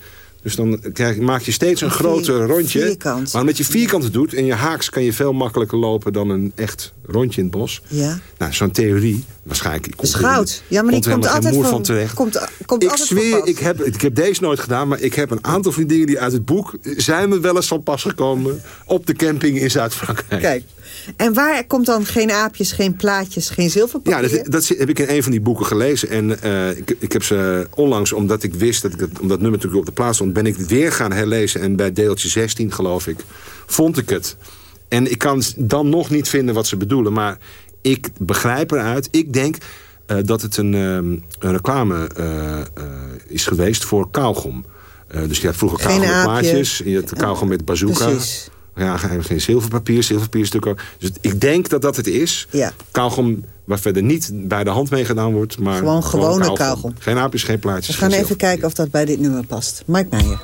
Dus dan krijg, maak je steeds een groter rondje.
vierkant.
Maar omdat je vierkanten doet en je haaks... kan je veel makkelijker lopen dan een echt rondje in het bos.
Ja.
Nou, zo'n theorie, waarschijnlijk... Komt
goud. Ja, maar die komt
geen
altijd van,
van terecht.
Komt, komt
ik
altijd
zweer, ik heb, ik heb deze nooit gedaan... maar ik heb een aantal van die dingen die uit het boek... zijn me wel eens van pas gekomen op de camping in Zuid-Frankrijk.
Kijk. En waar komt dan geen aapjes, geen plaatjes, geen
Ja,
zilverpapier?
dat, dat heb ik in een van die boeken gelezen. En eh, ik, ik heb ze onlangs, omdat ik wist dat ik dat, omdat nummer natuurlijk op de plaats stond... ben ik het weer gaan herlezen. En bij deeltje 16, geloof ik, vond ik het. En ik kan dan nog niet vinden wat ze bedoelen. Maar ik begrijp eruit. Ik denk eh, dat het een, ehm, een reclame eh, is geweest voor kauwgom. Dus je had vroeger
Geen aapje.
kauwgomplaatjes. Je had kauwgom met bazooka.
Precies.
Ja, geen zilverpapier, zilverpapierstukken. Dus ik denk dat dat het is.
Ja.
Kauwgom waar verder niet bij de hand mee gedaan wordt. Maar
Gewoon gewone kauwgom.
Geen aapjes, geen plaatjes.
We gaan even kijken of dat bij dit nummer past. Mike Meijer.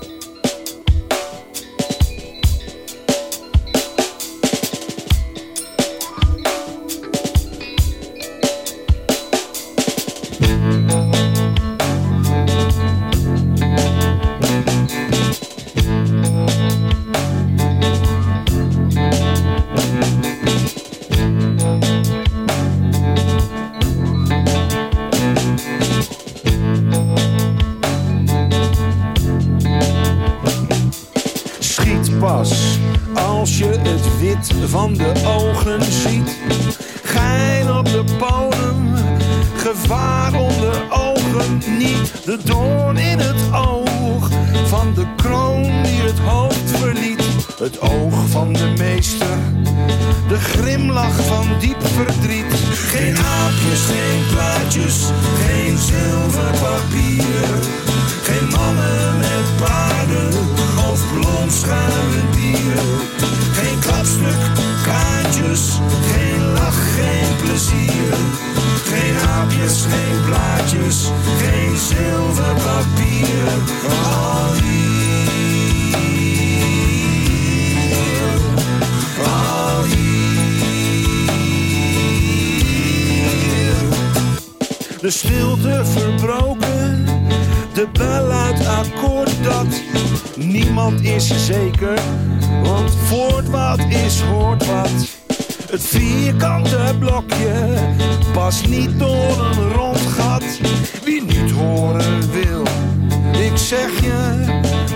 Niemand is zeker, want voort wat is hoort wat. Het vierkante blokje past niet door een rond gat. Wie niet horen wil, ik zeg je,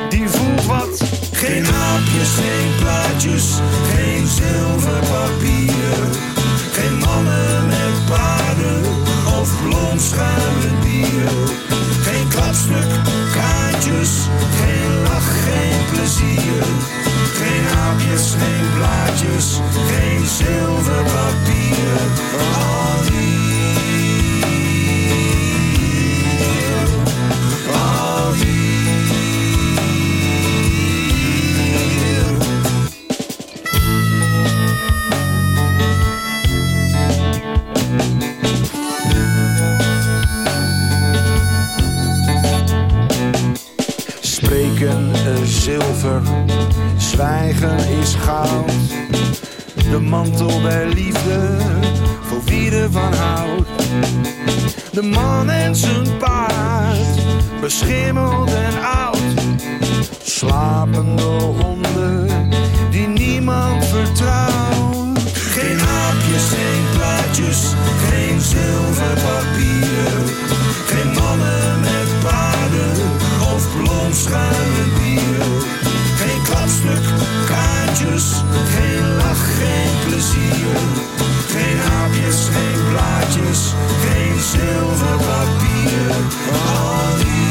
die voelt wat. Geen aapjes, geen plaatjes, geen zilverpapier. Geen mannen met paarden of blond schuilen bier. Geen klapstuk, kaartjes, geen lach, geen plezier. Geen aapjes, geen blaadjes, geen zilverpapier. Al hier, zwijgen is goud. De mantel der liefde, voor wie ervan houdt. De man en zijn paard, beschimmeld en oud. Slapende honden, die niemand vertrouwt. Geen aapjes, geen plaatjes, geen zilverpapier. Geen mannen met paarden of blond schuimen bier. Geen klapstuk, kaartjes, geen lach, geen plezier. Geen aapjes, geen plaatjes, geen zilverpapier. Al hier,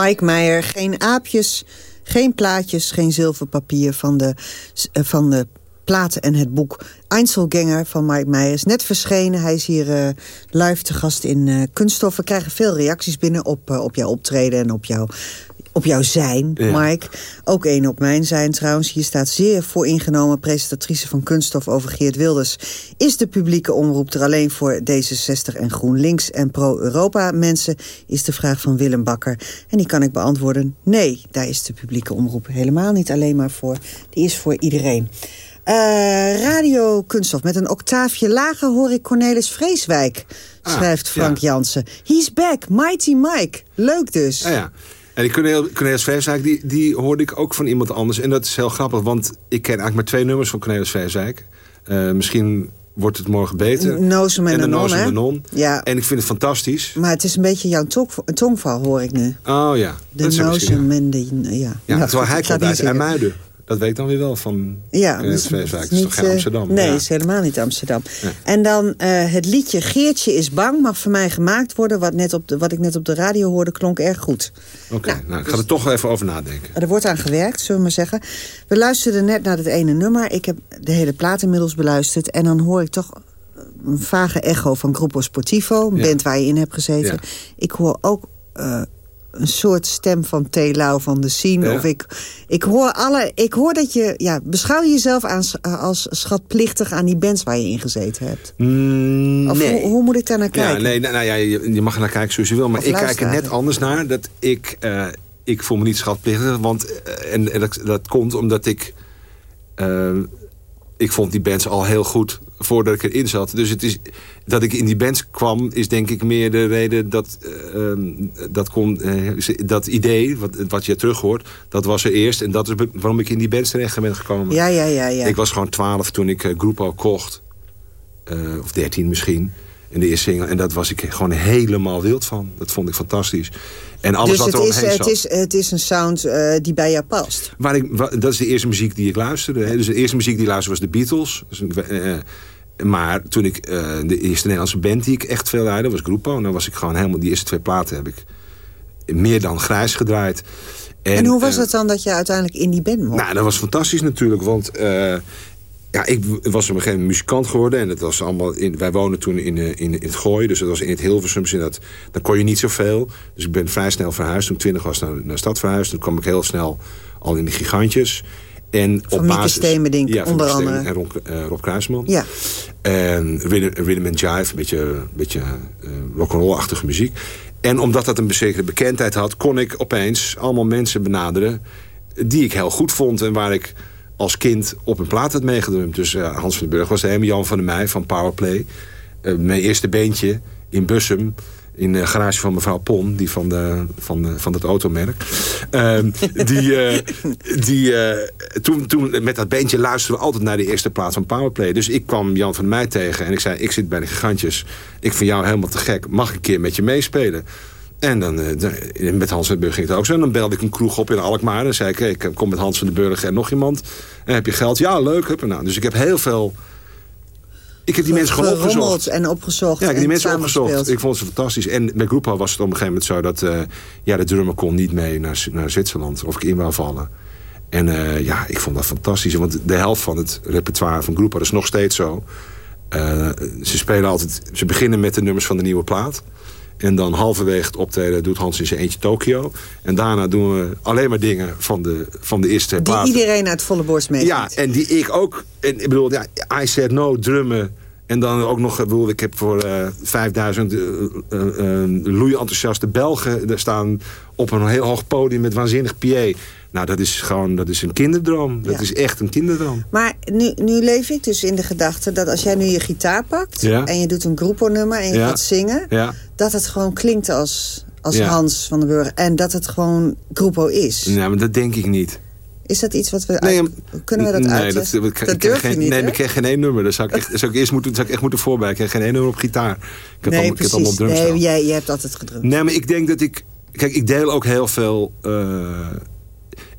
Mike Meijer, geen aapjes, geen plaatjes, geen zilverpapier van de, eh, van de platen en het boek Einzelganger van Mike Meijer is net verschenen. Hij is hier eh, live te gast in uh, Kunststof. We krijgen veel reacties binnen op, op jouw optreden en op jouw, op jouw zijn,
Ja.
Mike. Ook één op mijn zijn trouwens. Hier staat zeer vooringenomen presentatrice van Kunststof over Geert Wilders. Is de publieke omroep er alleen voor D66 en GroenLinks en pro-Europa mensen? Is de vraag van Willem Bakker. En die kan ik beantwoorden. Nee, daar is de publieke omroep helemaal niet alleen maar voor. Die is voor iedereen. Eh, Radio Kunststof met een octaafje lager hoor ik Cornelis Vreeswijk, schrijft Frank Jansen. He's back, Mighty Mike. Leuk dus.
Ja, ja. En die Cornel- Cornelis Vreeswijk, die, die hoorde ik ook van iemand anders. En dat is heel grappig, want ik ken eigenlijk maar twee nummers van Cornelis Vreeswijk. Eh, misschien wordt het morgen beter.
Nozem en
de
de Non,
en
hè?
de Non.
Ja.
En ik vind het fantastisch.
Maar het is een beetje jouw tong, tongval, hoor ik nu.
Oh ja,
De nozem en de... Ja,
Ja,
Nou,
terwijl hij komt uit. IJmuiden. Dat weet ik dan weer wel van
Ja, dus
Vreeswijk.
het
is toch geen
eh,
Amsterdam?
Nee,
Ja.
het is helemaal niet Amsterdam.
Ja.
En dan eh, het liedje Geertje is bang mag voor mij gemaakt worden. Wat, net op de, wat ik net op de radio hoorde klonk erg goed.
Oké, nou, ik ga er toch even over nadenken.
Er wordt aan gewerkt, zullen we maar zeggen. We luisterden net naar het ene nummer. Ik heb de hele plaat inmiddels beluisterd. En dan hoor ik toch een vage echo van Gruppo Sportivo. Een
Ja.
band waar je in hebt gezeten. Ik hoor ook een soort stem van T. Lau van de Scene.
Ja.
Of ik, ik, hoor alle, ik hoor dat je... Ja, beschouw je jezelf als, als schatplichtig aan die bands waar je in gezeten hebt.
Mm,
Of
nee.
hoe, hoe moet ik daar naar kijken?
Ja, nee, nou, nou ja, je, je mag er naar kijken zoals je wil. Maar
Of
ik kijk er net anders naar. Dat ik, eh, ik voel me niet schatplichtig. Want, eh, en, en dat, dat komt omdat ik... eh, ik vond die bands al heel goed voordat ik erin zat. Dus het is, dat ik in die bands kwam, is denk ik meer de reden dat eh, ehm, dat, kon, eh, dat idee, wat, wat je terug hoort, dat was er eerst. En dat is waarom ik in die bands terecht ben gekomen.
Ja, ja, ja, ja.
Ik was gewoon twaalf toen ik uh, Groepo kocht. Eh, of dertien misschien. In de eerste single. En dat was ik gewoon helemaal wild van. Dat vond ik fantastisch. En alles
dus
wat
het
er omheen
het,
zat.
is, het is een sound eh, die bij jou past.
Waar ik, dat is de eerste muziek die ik luisterde. Hè. Dus de eerste muziek die ik luisterde was de Beatles. Dus, eh, eh, maar toen ik eh, de eerste Nederlandse band die ik echt veel luidde was Groepo. En dan was ik gewoon helemaal... Die eerste twee platen heb ik meer dan grijs gedraaid.
En, hoe was
eh,
het dan dat je uiteindelijk in die band mocht?
nou, dat was fantastisch natuurlijk, want eh, ja, ik was op een gegeven moment muzikant geworden. En het was allemaal in, wij woonden toen in, in, in het Gooi, dus dat was in het Hilversums. En dat, dan kon je niet zoveel. Dus ik ben vrij snel verhuisd. Toen ik twintig was naar, naar de stad verhuisd. Toen kwam ik heel snel al in de gigantjes. En
Van
op basis, ja, van
onder andere.
En Rob, Rob Kruisman.
Ja.
En rhythm, rhythm and jive, een beetje, beetje uh, rock'n'roll-achtige muziek. En omdat dat een zekere bekendheid had... kon ik opeens allemaal mensen benaderen... die ik heel goed vond en waar ik als kind op een plaat had meegedrumd. Dus eh, Hans van den Burg was er hem, Jan van der Meij van Powerplay. Mijn eerste beentje in Bussum in de garage van mevrouw Pon, die van, de, van, de, van het automerk. Ehm, die, eh, die, eh, toen, toen met dat beentje luisterden we altijd naar de eerste plaats van Powerplay. Dus ik kwam Jan van Meij tegen en ik zei, ik zit bij de gigantjes. Ik vind jou helemaal te gek. Mag ik een keer met je meespelen? En dan, eh, de- met Hans van den Burg ging het ook zo. En dan belde ik een kroeg op in Alkmaar. En zei ik, hey, ik kom met Hans van den Burg en nog iemand. En heb je geld? Ja, leuk. Hup, nou. Dus ik heb heel veel... Ik heb die mensen gewoon opgezocht.
En opgezocht.
Ja, ik heb die
en
mensen opgezocht. Ik vond ze fantastisch. En bij Groepo was het op een gegeven moment zo dat... eh, ja, de drummer kon niet mee naar, naar Zwitserland. Of ik in wou vallen. En eh, ja, ik vond dat fantastisch. Want de helft van het repertoire van Groepo, dat is nog steeds zo. Eh, ze spelen altijd... Ze beginnen met de nummers van de nieuwe plaat. En dan halverwege het optreden doet Hans in zijn eentje Tokio. En daarna doen we alleen maar dingen van de, van de eerste
Die
plaat.
iedereen uit volle borst meedoet.
Ja, en die ik ook. En ik bedoel, ja, I said no, drummen. En dan ook nog, ik bedoel, ik heb voor eh 5000 eh, eh, eh, loei-enthousiaste Belgen daar staan op een heel hoog podium met waanzinnig PA. Nou, dat is gewoon, dat is een kinderdroom. Dat
Ja.
is echt een kinderdroom.
Maar nu, nu leef ik dus in de gedachte dat als jij nu je gitaar pakt...
Ja.
en je doet een groepo-nummer en je
Ja.
gaat zingen... Dat het gewoon klinkt als, als. Hans van den Burg. En dat het gewoon groepo is.
Nou, maar dat denk ik niet.
Is dat iets wat we...
Nee,
uit- kunnen we dat
nee,
uit?
dat,
Dat, durf
ken
je niet,
Nee, ik ken geen één nummer. Dat zou ik, echt, zou ik eerst moeten, zou ik echt moeten voorbij. Ik ken geen één nummer op gitaar. Ik heb
nee,
allemaal, ik heb allemaal
precies. Nee, jij, jij hebt altijd gedrumd.
Nee, maar ik denk dat ik... Kijk, ik deel ook heel veel eh,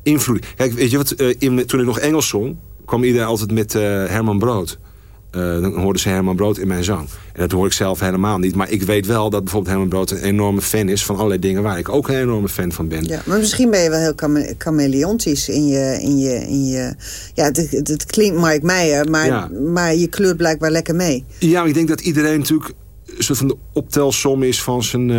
invloed. Kijk, weet je wat? eh, in, toen ik nog Engels zong, kwam iedereen altijd met eh, Herman Brood. Eh, dan hoorden ze Herman Brood in mijn zang. En dat hoor ik zelf helemaal niet. Maar ik weet wel dat bijvoorbeeld Herman Brood een enorme fan is... van allerlei dingen waar ik ook een enorme fan van ben.
Ja, maar misschien ben je wel heel chame- chameleontisch in je... In je, in je ja, het, klinkt Mike Meijer, maar,
Ja.
maar je kleurt blijkbaar lekker mee.
Ja, ik denk dat iedereen natuurlijk... een soort van de optelsom is van zijn,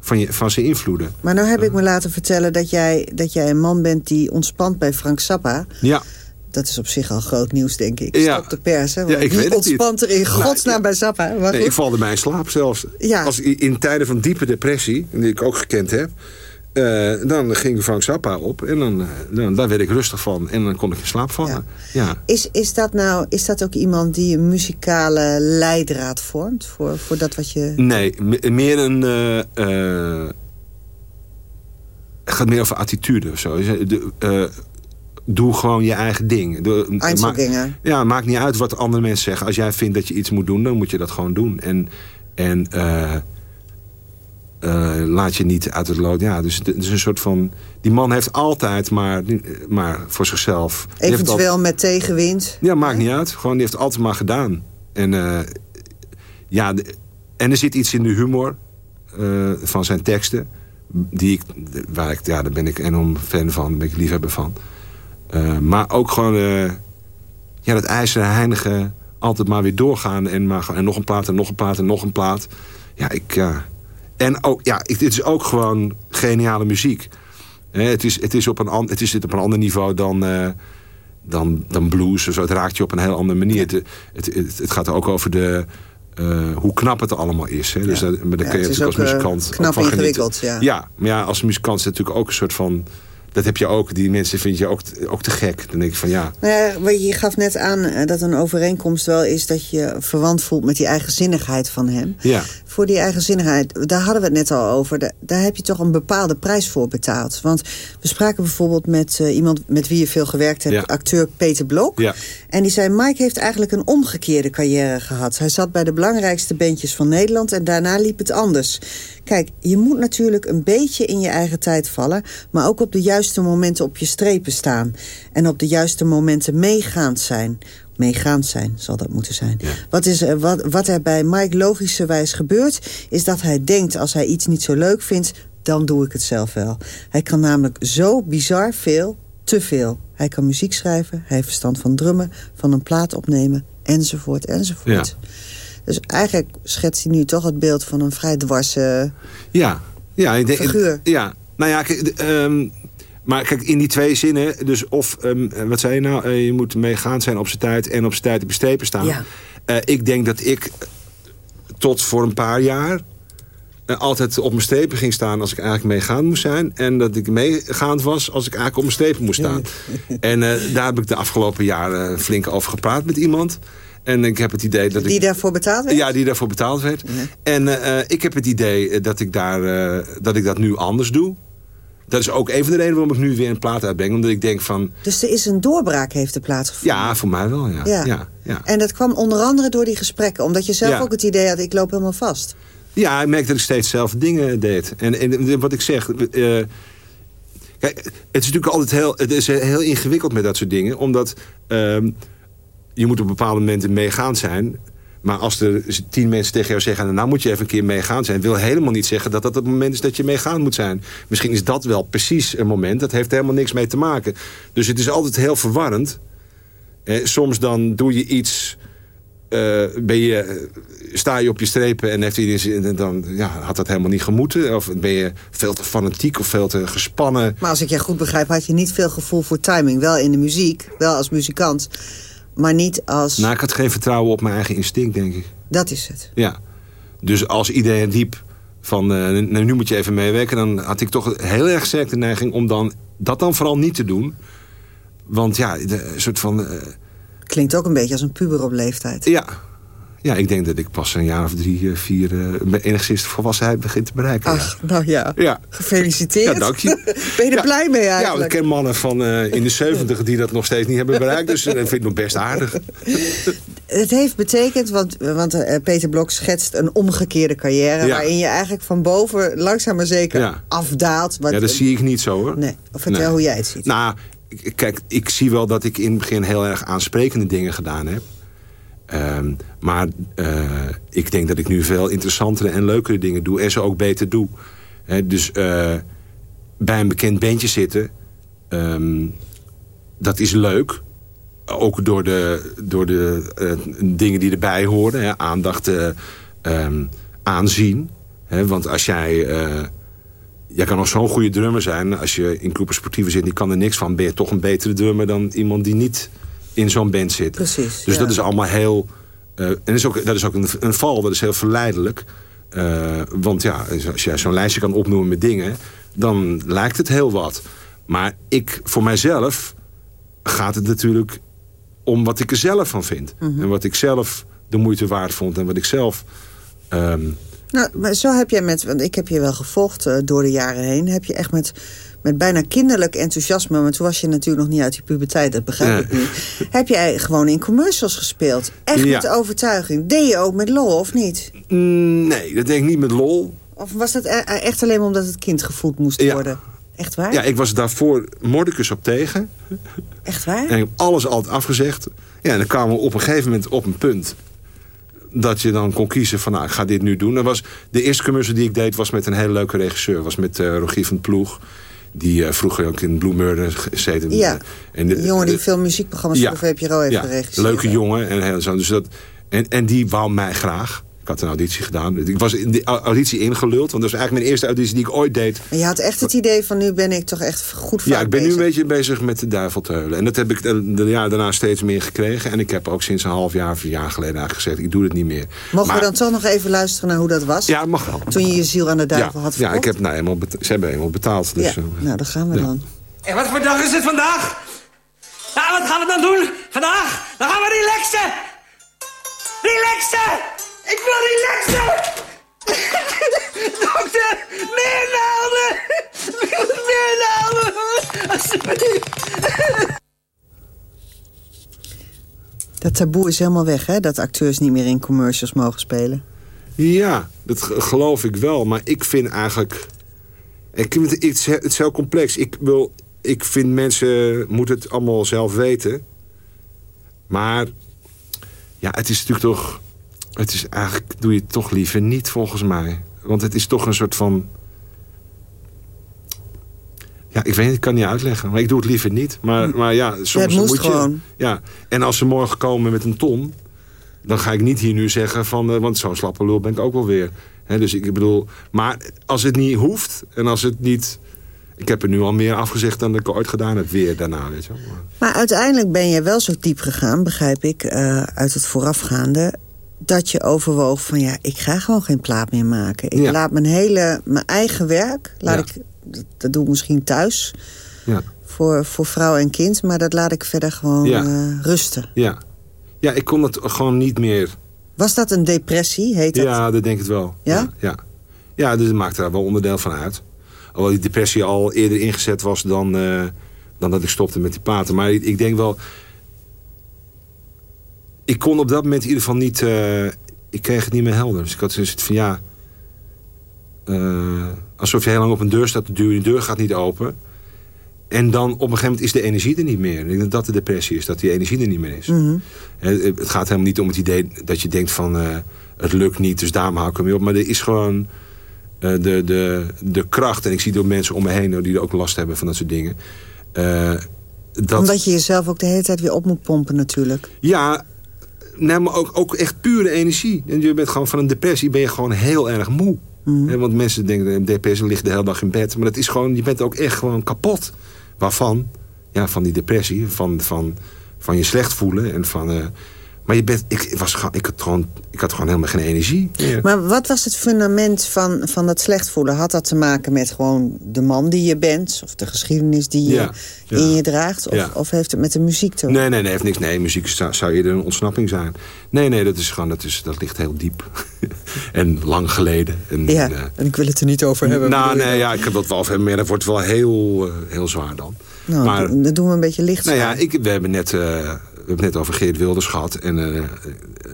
van je, van zijn invloeden.
Maar nou heb ik me laten vertellen dat jij, dat jij een man bent die ontspant bij Frank Zappa.
Ja.
Dat is op zich al groot nieuws, denk ik.
Ja.
Stop de pers, hè?
Ja, ik weet
ontspant er in
Nou,
godsnaam bij Zappa?
Nee, ik valde bij in slaap zelfs.
Ja.
Als, in tijden van diepe depressie, die ik ook gekend heb... eh, dan ging Frank Zappa op en dan, eh, dan, daar werd ik rustig van. En dan kon ik in slaap vallen. Ja.
Is, is, dat nou, is dat ook iemand die een muzikale leidraad vormt? Voor, voor dat wat je...
Nee, me- meer een... eh, het gaat meer over attitude of zo. De, doe gewoon je eigen ding. De,
Einzelgänger.
ma- ja, maakt niet uit wat andere mensen zeggen. Als jij vindt dat je iets moet doen, dan moet je dat gewoon doen. En, en eh, eh, laat je niet uit het lood. Ja, dus het is een soort van... Die man heeft altijd maar, maar voor zichzelf...
Eventueel
altijd-
met tegenwind.
ja, maakt niet uit. Gewoon, die heeft het altijd maar gedaan. En, eh, ja, de- en er zit iets in de humor eh, van zijn teksten. Die ik, waar ik, ja, daar ben ik enorm fan van. Daar ben ik liefhebber van. Eh, maar ook gewoon eh, ja, dat ijzeren heinige altijd maar weer doorgaan. En, maar, en nog een plaat en nog een plaat en nog een plaat. Ja, ik... ja. En ook, ja, ik, dit is ook gewoon geniale muziek. Het, is, het, is op een, het is dit op een ander niveau dan... eh, dan, dan blues. of zo. Het raakt je op een heel andere manier. Het, het, het, het gaat er ook over de, eh, hoe knap het allemaal is. Hè? Dus
Ja.
daar,
Ja,
kun je natuurlijk als
eh,
muzikant
knap
van
ingewikkeld, ja.
ja, maar ja, als muzikant is het natuurlijk ook een soort van... Dat heb je ook. Die mensen vind je ook, ook te gek. Dan denk ik van ja...
Nou ja, je gaf net aan dat een overeenkomst wel is... dat je verwant voelt met die eigenzinnigheid van hem.
Ja.
Voor die eigenzinnigheid, daar hadden we het net al over. Da- Daar heb je toch een bepaalde prijs voor betaald. Want we spraken bijvoorbeeld met eh, iemand met wie je veel gewerkt hebt...
Ja.
acteur Peter Blok.
Ja.
En die zei, Mike heeft eigenlijk een omgekeerde carrière gehad. Hij zat bij de belangrijkste bandjes van Nederland... en daarna liep het anders. Kijk, je moet natuurlijk een beetje in je eigen tijd vallen... maar ook op de juiste momenten op je strepen staan. En op de juiste momenten meegaand zijn. Meegaand zijn, zal dat moeten zijn. Wat, is, er- wat, wat er bij Mike logischerwijs gebeurt... is dat hij denkt, als hij iets niet zo leuk vindt... dan doe ik het zelf wel. Hij kan namelijk zo bizar veel, te veel. Hij kan muziek schrijven, hij heeft verstand van drummen... van een plaat opnemen, enzovoort, enzovoort. Dus eigenlijk schetst hij nu toch het beeld van een vrij dwarse...
Ja, ja, ik denk,
Figuur.
Ja, nou ja, kijk, ehm, maar kijk, in die twee zinnen, dus of, ehm, wat zei je nou, Eh, je moet meegaan zijn op zijn tijd en op zijn tijd op je strepen staan.
Ja.
Eh, ik denk dat ik tot voor een paar jaar eh, altijd op mijn strepen ging staan als ik eigenlijk meegaand moest zijn. En dat ik meegaand was als ik eigenlijk op mijn strepen moest staan. en eh, daar heb ik de afgelopen jaren flink over gepraat met iemand. En ik heb het idee dat ik...
Die daarvoor betaald werd?
Ja, die daarvoor betaald werd. En eh, eh, ik heb het idee eh, dat ik, daar, eh, dat ik dat nu anders doe. Dat is ook een van de redenen waarom ik nu weer een plaat uitbreng. Omdat ik denk van...
Dus er is een doorbraak heeft er plaatsgevonden?
Ja, voor mij wel, ja.
Ja.
ja. ja,
En dat kwam onder andere door die gesprekken. Omdat je zelf
Ja.
ook het idee had, ik loop helemaal vast.
Ja, ik merk dat ik steeds zelf dingen deed. En, en wat ik zeg... eh, kijk, het is natuurlijk altijd heel, het is heel ingewikkeld met dat soort dingen. Omdat ehm, je moet op bepaalde momenten meegaand zijn. Maar als er tien mensen tegen jou zeggen... nou moet je even een keer meegaan zijn... wil helemaal niet zeggen dat dat het moment is dat je meegaan moet zijn. Misschien is dat wel precies een moment. Dat heeft helemaal niks mee te maken. Dus het is altijd heel verwarrend. Eh, soms dan doe je iets... eh, ben je, eh, sta je op je strepen en heeft iedereen, en dan ja, had dat helemaal niet gemoeten. Of ben je veel te fanatiek of veel te gespannen.
Maar als ik je goed begrijp, had je niet veel gevoel voor timing. Wel in de muziek, wel als muzikant. Maar niet als...
Nou, ik had geen vertrouwen op mijn eigen instinct, denk ik.
Dat is het.
Ja. Dus als iedereen riep van eh, nou, nu moet je even meewerken... dan had ik toch heel erg sterk de neiging om dan, dat dan vooral niet te doen. Want ja, de, een soort van... eh,
Klinkt ook een beetje als een puber op leeftijd.
ja. Ja, ik denk dat ik pas een jaar of drie, eh, vier... eh, enigszins volwassenheid begin te bereiken.
Ach, nou ja.
Ja.
Gefeliciteerd.
Ja, dank je.
ben je er
Ja.
blij mee
Ja, want ik
eigenlijk?
ken mannen van eh, in de 70 die dat nog steeds niet hebben bereikt. Dus dat vind ik nog best aardig.
Het heeft betekend, want, want Peter Blok schetst een omgekeerde carrière...
Ja.
waarin je eigenlijk van boven langzaam maar zeker
Ja.
afdaalt. Wat,
Ja, dat zie ik niet zo hoor.
Nee, vertel
Nee.
hoe jij het ziet.
Nou, kijk, ik zie wel dat ik in het begin heel erg aansprekende dingen gedaan heb. Ehm, maar eh, ik denk dat ik nu veel interessantere en leukere dingen doe. En ze ook beter doe. Dus eh, bij een bekend bandje zitten... ehm, dat is leuk. Ook door de, door de eh, dingen die erbij horen. Aandacht, eh, ehm, aanzien. Want als jij... Jij kan nog zo'n goede drummer zijn. Als je in groepen sportieven zit, die kan er niks van. Ben je toch een betere drummer dan iemand die niet in zo'n band zit.
Precies,
Dus
ja.
dat is allemaal heel... eh, en dat is ook, dat is ook een, een val, dat is heel verleidelijk. Eh, want ja, als jij zo'n lijstje kan opnoemen met dingen... dan lijkt het heel wat. Maar ik, voor mijzelf, gaat het natuurlijk om wat ik er zelf van vind.
Mhm.
En wat ik zelf de moeite waard vond. En wat ik zelf... ehm,
Nou, maar zo heb jij met, want ik heb je wel gevolgd eh, door de jaren heen... heb je echt met, met bijna kinderlijk enthousiasme... want toen was je natuurlijk nog niet uit die puberteit, dat begrijp ik nu... heb jij gewoon in commercials gespeeld. Echt
Ja.
met overtuiging. Deed je ook met lol, of niet?
mm, nee, dat denk ik niet met lol.
Of was dat e- echt alleen maar omdat het kind gevoed moest
Ja.
worden? Echt waar?
Ja, ik was daarvoor Mordecus op tegen.
Echt waar?
En ik heb alles altijd afgezegd. Ja, en dan kwamen we op een gegeven moment op een punt... dat je dan kon kiezen van, nou, ik ga dit nu doen. Dat was, de eerste commercial die ik deed was met een hele leuke regisseur. was met eh Rogier van Ploeg. Die eh, vroeger ook in Blue Murder gezeten.
Ja,
en de,
jongen die
de-
veel muziekprogramma's voor VPRO heeft
ja,
geregisseerd.
leuke jongen. En, heel zo. Dus dat, en, en die wou mij graag. Ik had een auditie gedaan. Ik was in de auditie ingeluld. Want dat was eigenlijk mijn eerste auditie die ik ooit deed.
Maar je had echt het idee van nu ben ik toch echt goed vaak
Ja, ik ben nu
bezig.
een beetje bezig met de duivel te heulen. En dat heb ik de, de jaar daarna steeds meer gekregen. En ik heb ook sinds een half jaar of een jaar geleden eigenlijk gezegd... ik doe het niet meer.
Mogen
Maar-
we dan toch nog even luisteren naar hoe dat was?
Ja, mag wel.
Toen je je ziel aan de duivel
ja,
had
ja,
verkocht?
ik heb nou ze hebben eenmaal betaald. Dus,
ja,
eh,
nou, daar gaan we
ja.
dan.
En wat voor dag is het vandaag? Ja, wat gaan we dan doen? Vandaag? Dan gaan we relaxen! Relaxen! Ik wil relaxen! Dokter, meer naalden! Meer naalden! Alsjeblieft!
Dat taboe is helemaal weg, hè? Dat acteurs niet meer in commercials mogen spelen.
Ja, dat ge- geloof ik wel. Maar ik vind eigenlijk... Ik vind het, het, is, het is heel complex. Ik, wil, ik vind mensen moeten het allemaal zelf weten. Maar ja, het is natuurlijk toch... Het is eigenlijk doe je het toch liever niet, volgens mij. Want het is toch een soort van... Ja, ik weet het, ik kan niet uitleggen. Maar ik doe het liever niet. Maar, maar ja, soms
het moest
moet je...
gewoon.
Ja, en als ze morgen komen met een ton... dan ga ik niet hier nu zeggen van... eh, want zo'n slappe lul ben ik ook wel weer. Dus ik bedoel... Maar als het niet hoeft en als het niet... Ik heb er nu al meer afgezegd dan ik ooit gedaan heb weer daarna, weet je wel.
Maar uiteindelijk ben je wel zo diep gegaan, begrijp ik, eh, uit het voorafgaande... dat je overwoog van ja, ik ga gewoon geen plaat meer maken. Ik
Ja.
laat mijn hele, mijn eigen werk, laat
Ja.
ik, dat- dat doe ik misschien thuis...
Ja.
Voor, voor vrouw en kind, maar dat laat ik verder gewoon eh, rusten.
Ja. ja, ik kon het gewoon niet meer...
Was dat een depressie, heet dat?
Ja, dat denk ik wel.
Ja?
Ja, ja. dus het maakt er wel onderdeel van uit. Alhoewel die depressie al eerder ingezet was dan, eh, dan dat ik stopte met die platen. Maar ik, ik denk wel... Ik kon op dat moment in ieder geval niet... eh, ik kreeg het niet meer helder. Dus ik had zoiets van ja... eh, alsof je heel lang op een deur staat te duwen. Die deur gaat niet open. En dan op een gegeven moment is de energie er niet meer. Ik denk dat dat de depressie is, dat die energie er niet meer is.
Mhm.
Het, het gaat helemaal niet om het idee dat je denkt van... eh, het lukt niet, dus daarom hou ik hem op. Maar er is gewoon de, de, de kracht. En ik zie door mensen om me heen die er ook last hebben van dat soort dingen. Dat,
Omdat je jezelf ook de hele tijd weer op moet pompen natuurlijk.
Ja, nee, maar ook, ook echt pure energie. En je bent gewoon van een depressie ben je gewoon heel erg moe. Hè, want mensen denken, een depressie ligt de hele dag in bed. Maar dat is gewoon, je bent ook echt gewoon kapot. Waarvan? Ja, van die depressie. Van, van, van je slecht voelen. En van, eh, maar je bent, ik, was, gewoon- ik, had gewoon, ik had gewoon helemaal geen energie meer.
Maar wat was het fundament van, van dat slecht voelen? Had dat te maken met gewoon de man die je bent? Of de geschiedenis die je
Ja, ja.
in je draagt? Of,
Ja.
of heeft het met de muziek te maken?
Nee, nee, nee, heeft niks. Nee, muziek zou, zou eerder een ontsnapping zijn. Nee, nee, dat is gewoon, dat, is, dat ligt heel diep. en lang geleden. En,
Ja,
en, eh,
en ik wil het er niet over hebben.
nou,
je
nee, ja, ik heb dat wel over hebben, maar dat wordt wel heel, eh, heel zwaar dan.
Nou,
maar,
dan doen we een beetje licht.
nou ja, ik, we hebben net, eh, we hebben net over Geert Wilders gehad. En eh,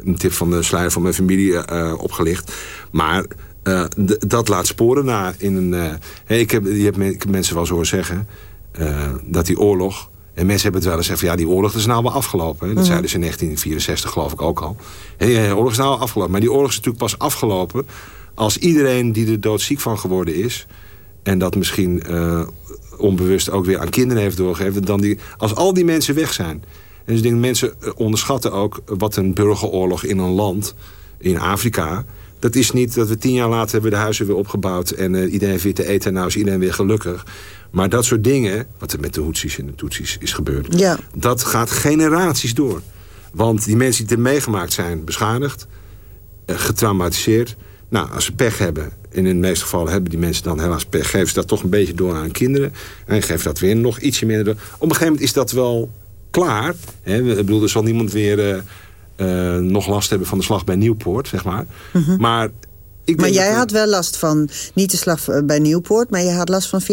een tip van de sluier van mijn familie eh, opgelicht. Maar eh, dat laat sporen na. In een, hey, ik, heb, je hebt, ik heb mensen wel eens horen zeggen dat die oorlog... En mensen hebben het wel eens gezegd van ja, die oorlog is nou wel afgelopen. Hè? Dat
Mhm.
zeiden ze in 1964 geloof ik ook al. Die oorlog is nou wel afgelopen. Maar die oorlog is natuurlijk pas afgelopen... als iedereen die er doodziek van geworden is... en dat misschien onbewust ook weer aan kinderen heeft doorgegeven... Dan die, als al die mensen weg zijn. En dus ik denk mensen eh, onderschatten ook wat een burgeroorlog in een land... in Afrika... Dat is niet dat we tien jaar later hebben de huizen weer opgebouwd... en eh, iedereen heeft weer te eten en nou is iedereen weer gelukkig. Maar dat soort dingen, wat er met de Houthis en de Tutsis is gebeurd...
Ja.
dat gaat generaties door. Want die mensen die hebben meegemaakt zijn beschadigd... eh, getraumatiseerd. Nou, als ze pech hebben, in de meeste gevallen hebben die mensen dan helaas pech... geven ze dat toch een beetje door aan kinderen. En geven dat weer nog ietsje minder door. Op een gegeven moment is dat wel klaar. Hè? Ik bedoel, er zal niemand weer eh, eh, nog last hebben van de slag bij Nieuwpoort, zeg maar. Maar, ik
Mhm. Maar jij
dat
had wel last van, niet de slag eh, bij Nieuwpoort... maar je had last van 40-45.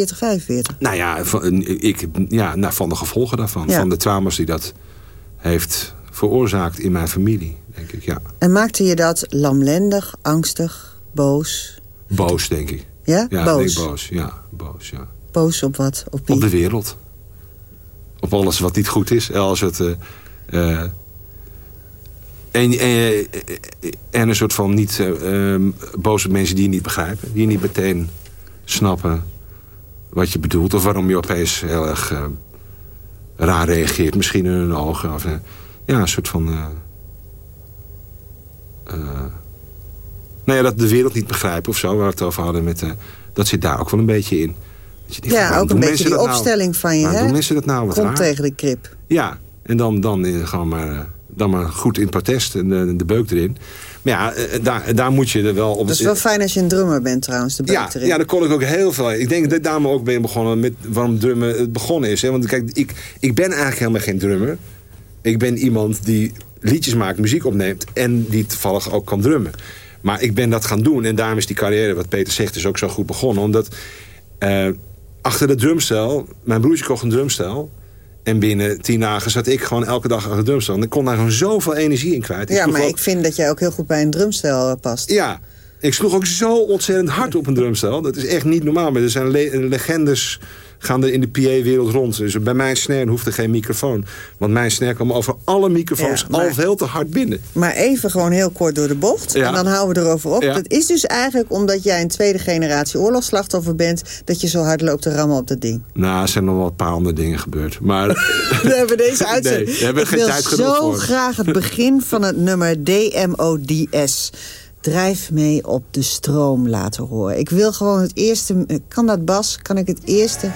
Nou ja, van, ik, ja nou, van de gevolgen daarvan.
Ja.
Van de trauma's die dat heeft veroorzaakt in mijn familie, denk ik, ja.
En maakte je dat lamlendig, angstig, boos?
Boos, denk ik.
Ja?
Ja,
boos.
ik boos. Ja, boos, ja.
Boos op wat? Op wie?
Op de wereld. Op alles wat niet goed is. Als het... eh, eh, en, en, en een soort van niet eh, ehm, op mensen die je niet begrijpen. Die niet meteen snappen wat je bedoelt. Of waarom je opeens heel erg eh, raar reageert. Misschien in hun ogen. Of, eh, ja, een soort van... eh, eh, nou ja, dat de wereld niet begrijpen of zo. Waar we het over hadden. Met, eh, dat zit daar ook wel een beetje in. Dat je denkt,
Ja, ook een beetje die
nou?
opstelling van je,
Waarom
hè?
doen mensen dat nou? Wat
Komt
raar.
tegen de krip.
Ja, en dan, dan eh, gewoon maar, eh, dan maar goed in protest en de, de beuk erin. Maar ja, eh, daar, daar moet je er wel op...
Dat is wel fijn als je een drummer bent trouwens, de beuk
ja,
erin.
ja, daar kon ik ook heel veel. Ik denk dat daarom ook ben begonnen met waarom drummen het begonnen is. Hè? Want kijk, ik, ik ben eigenlijk helemaal geen drummer. Ik ben iemand die liedjes maakt, muziek opneemt... en die toevallig ook kan drummen. Maar ik ben dat gaan doen. En daarom is die carrière, wat Peter zegt, dus ook zo goed begonnen. Omdat eh, achter de drumstel... Mijn broertje kocht een drumstel... En binnen tien dagen zat ik gewoon elke dag achter de drumstel. En ik kon daar gewoon zoveel energie in kwijt.
ja, maar
ook-
ik vind dat jij ook heel goed bij een drumstijl eh, past.
ja, ik sloeg ook zo ontzettend hard op een drumstel. Dat is echt niet normaal. Maar er zijn le- legendes gaan er in de PA-wereld rond. Dus bij mijn snare hoefde geen microfoon. Want mijn snare kwam over alle microfoons
Ja, maar-
al veel te hard binnen.
Maar even gewoon heel kort door de bocht.
Ja.
En dan houden we erover op.
Ja.
Dat is dus eigenlijk omdat jij een tweede generatie oorlogsslachtoffer bent... dat je zo hard loopt te rammen op dat ding.
Nou, er zijn nog wel een paar andere dingen gebeurd. Maar
We hebben deze uitzending.
Nee, we hebben
Ik
geen
wil
tijd genoeg
zo graag het begin van het nummer DMODS. Drijf mee op de stroom laten horen. Ik wil gewoon het eerste... Kan dat Bas? Kan ik het eerste...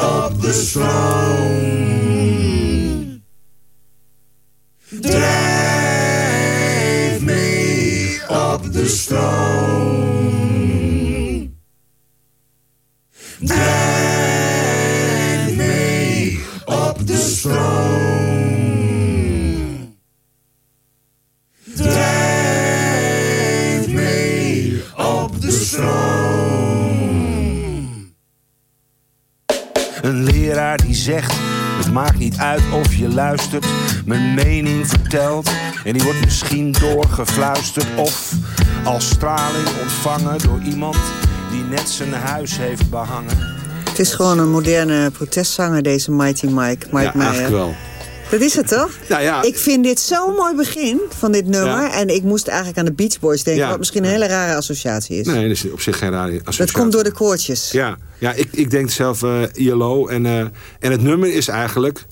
op de stroom. Drijf mee op de stroom. Drijf mee op de stroom.
Een leraar die zegt, het maakt niet uit of je luistert, mijn mening vertelt. En die wordt misschien doorgefluisterd of Als straling ontvangen door iemand die net zijn huis heeft behangen.
Het is gewoon een moderne protestzanger, deze Mighty Mike. Mike
Ja,
Meijer.
eigenlijk wel.
Dat is het toch?
Ja, ja.
Ik vind dit zo'n mooi begin van dit nummer.
Ja.
En ik moest eigenlijk aan de Beach Boys denken.
Ja.
Wat misschien een hele rare associatie is.
Nee, dat is op zich geen rare associatie.
dat komt door de koortjes.
Ja, ja ik, ik denk zelf eh ILO. En, eh, en het nummer is eigenlijk...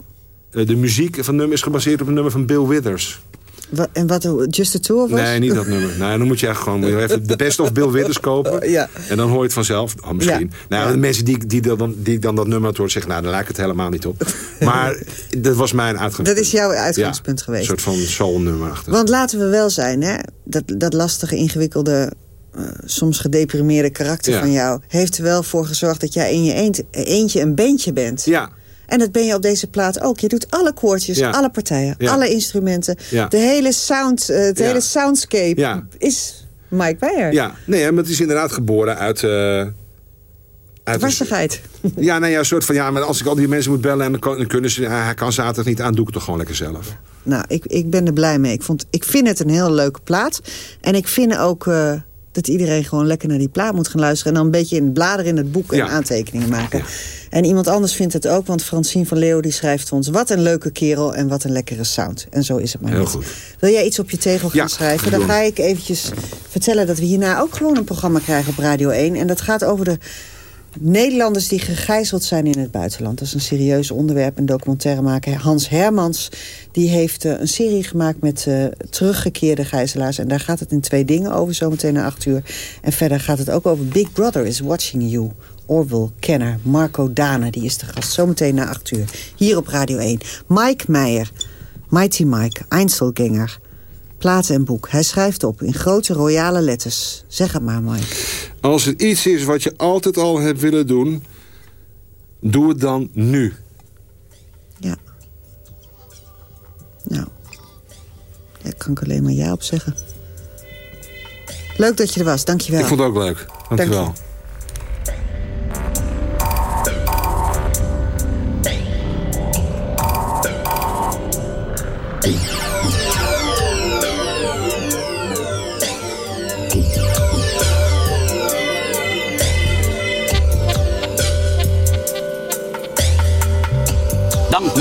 eh, de muziek van het nummer is gebaseerd op een nummer van Bill Withers.
Wat, en wat, Just the Two of Us?
Nee, niet dat nummer. Nee, dan moet je echt gewoon moet je even de best of Bill Withers kopen.
Ja.
En dan hoor je het vanzelf. Oh, misschien.
Ja.
Nou,
Ja.
de mensen die, die, dan, die dan dat nummer had horen zeggen... nou, daar lijkt het helemaal niet op. Maar dat was mijn uitgangspunt.
Dat is jouw uitgangspunt
Ja,
geweest.
Een soort van soul-nummer achter.
Want laten we wel zijn, hè? Dat, dat lastige, ingewikkelde, eh, soms gedeprimeerde karakter van jou... heeft er wel voor gezorgd dat jij in je eentje een bandje bent.
Ja.
En dat ben je op deze plaat ook. Je doet alle koortjes,
Ja.
alle partijen,
Ja.
alle instrumenten.
Ja.
De hele sound, eh, het hele soundscape is Mike Beyer.
Ja, nee, maar het is inderdaad geboren uit... eh uit
Wassigheid.
Ja, nee, ja, een soort van... Ja, maar als ik al die mensen moet bellen en dan, kunnen ze... hij kan zaterdag niet aan, doe ik het toch gewoon lekker zelf.
Nou, ik, ik ben er blij mee. Ik, vond, ik vind het een heel leuke plaat. En ik vind ook eh, dat iedereen gewoon lekker naar die plaat moet gaan luisteren. En dan een beetje in het bladeren in het boek en
Ja.
aantekeningen maken. En iemand anders vindt het ook, want Francine van Leeuw die schrijft ons... wat een leuke kerel en wat een lekkere sound. En zo is het maar
Heel
niet.
goed.
Wil jij iets op je tegel gaan
Ja,
schrijven? Dan ga ik eventjes vertellen dat we hierna ook gewoon een programma krijgen op Radio 1. En dat gaat over de Nederlanders die gegijzeld zijn in het buitenland. Dat is een serieus onderwerp. Een documentairemaker Hans Hermans... die heeft eh, een serie gemaakt met eh, teruggekeerde gijzelaars. En daar gaat het in twee dingen over, zometeen na acht uur. En verder gaat het ook over Big Brother is Watching You. Orwell, Kenner, Marco Dane, die is de gast. Zometeen na acht uur, hier op Radio 1. Mike Meijer, Mighty Mike, Einzelganger... Plaat en boek. Hij schrijft op in grote royale letters. Zeg het maar, Mike.
Als het iets is wat je altijd al hebt willen doen... doe het dan nu.
Ja. Nou. Daar kan ik alleen maar ja op zeggen. Leuk dat je er was. Dank je wel.
Ik vond het ook leuk. Dank je wel.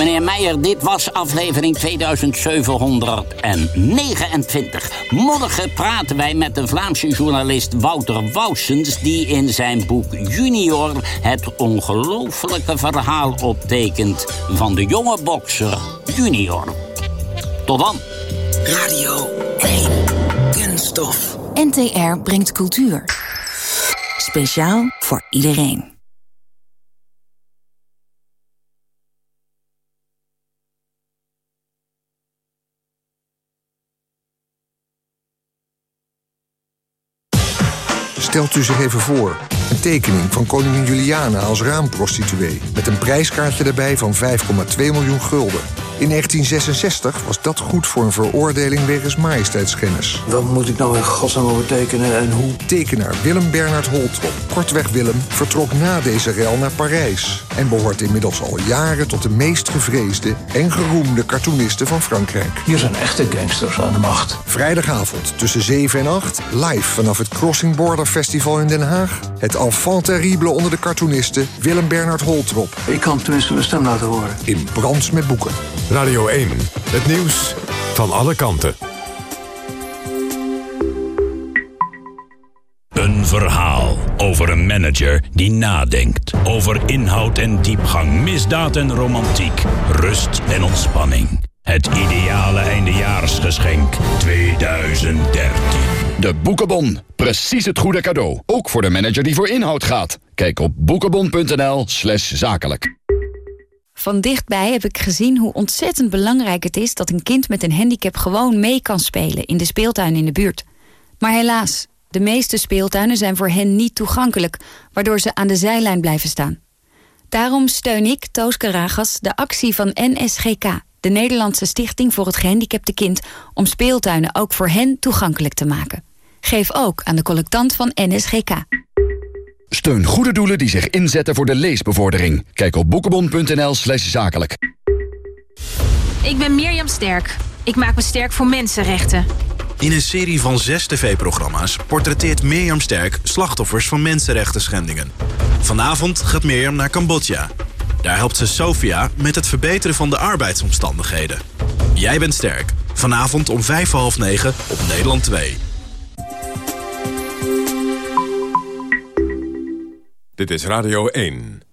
Meneer Meijer, dit was aflevering 2729. Morgen praten wij met de Vlaamse journalist Wouter Woussens... die in zijn boek Junior het ongelofelijke verhaal optekent... van de jonge bokser Junior. Tot dan.
Radio 1. Kunststof.
NTR brengt cultuur. Speciaal voor iedereen.
Stelt u zich even voor. Een tekening van koningin Juliana als raamprostituee... met een prijskaartje erbij van 5,2 miljoen gulden. In 1966 was dat goed voor een veroordeling wegens majesteitsschennis.
Wat moet ik nou in godsnaam over tekenen en hoe?
Tekenaar Willem Bernhard Holtrop, kortweg Willem, vertrok na deze rel naar Parijs... en behoort inmiddels al jaren tot de meest gevreesde en geroemde cartoonisten van Frankrijk.
Hier zijn echte gangsters aan de macht.
Vrijdagavond tussen 7 en 8, live vanaf het Crossing Border Festival in Den Haag... het enfant terrible onder de cartoonisten Willem Bernhard Holtrop.
Ik kan tenminste mijn stem laten horen.
In Brands met Boeken.
Radio 1. Het nieuws van alle kanten.
Een verhaal over een manager die nadenkt. Over inhoud en diepgang, misdaad en romantiek, rust en ontspanning. Het ideale eindejaarsgeschenk 2013.
De Boekenbon. Precies het goede cadeau. Ook voor de manager die voor inhoud gaat. Kijk op boekenbon.nl slash zakelijk.
Van dichtbij heb ik gezien hoe ontzettend belangrijk het is... dat een kind met een handicap gewoon mee kan spelen... in de speeltuin in de buurt. Maar helaas, de meeste speeltuinen zijn voor hen niet toegankelijk... waardoor ze aan de zijlijn blijven staan. Daarom steun ik, Toos Karagas, de actie van NSGK... de Nederlandse Stichting voor het Gehandicapte Kind... om speeltuinen ook voor hen toegankelijk te maken. Geef ook aan de collectant van NSGK.
Steun goede doelen die zich inzetten voor de leesbevordering. Kijk op boekenbon.nl slash zakelijk.
Ik ben Mirjam Sterk. Ik maak me sterk voor mensenrechten. In een serie van zes tv-programma's portretteert Mirjam Sterk slachtoffers van mensenrechten schendingen. Vanavond gaat Mirjam naar Cambodja. Daar helpt ze Sofia met het verbeteren van de arbeidsomstandigheden. Jij bent sterk. Vanavond om vijf half negen op Nederland 2.
Dit is Radio 1.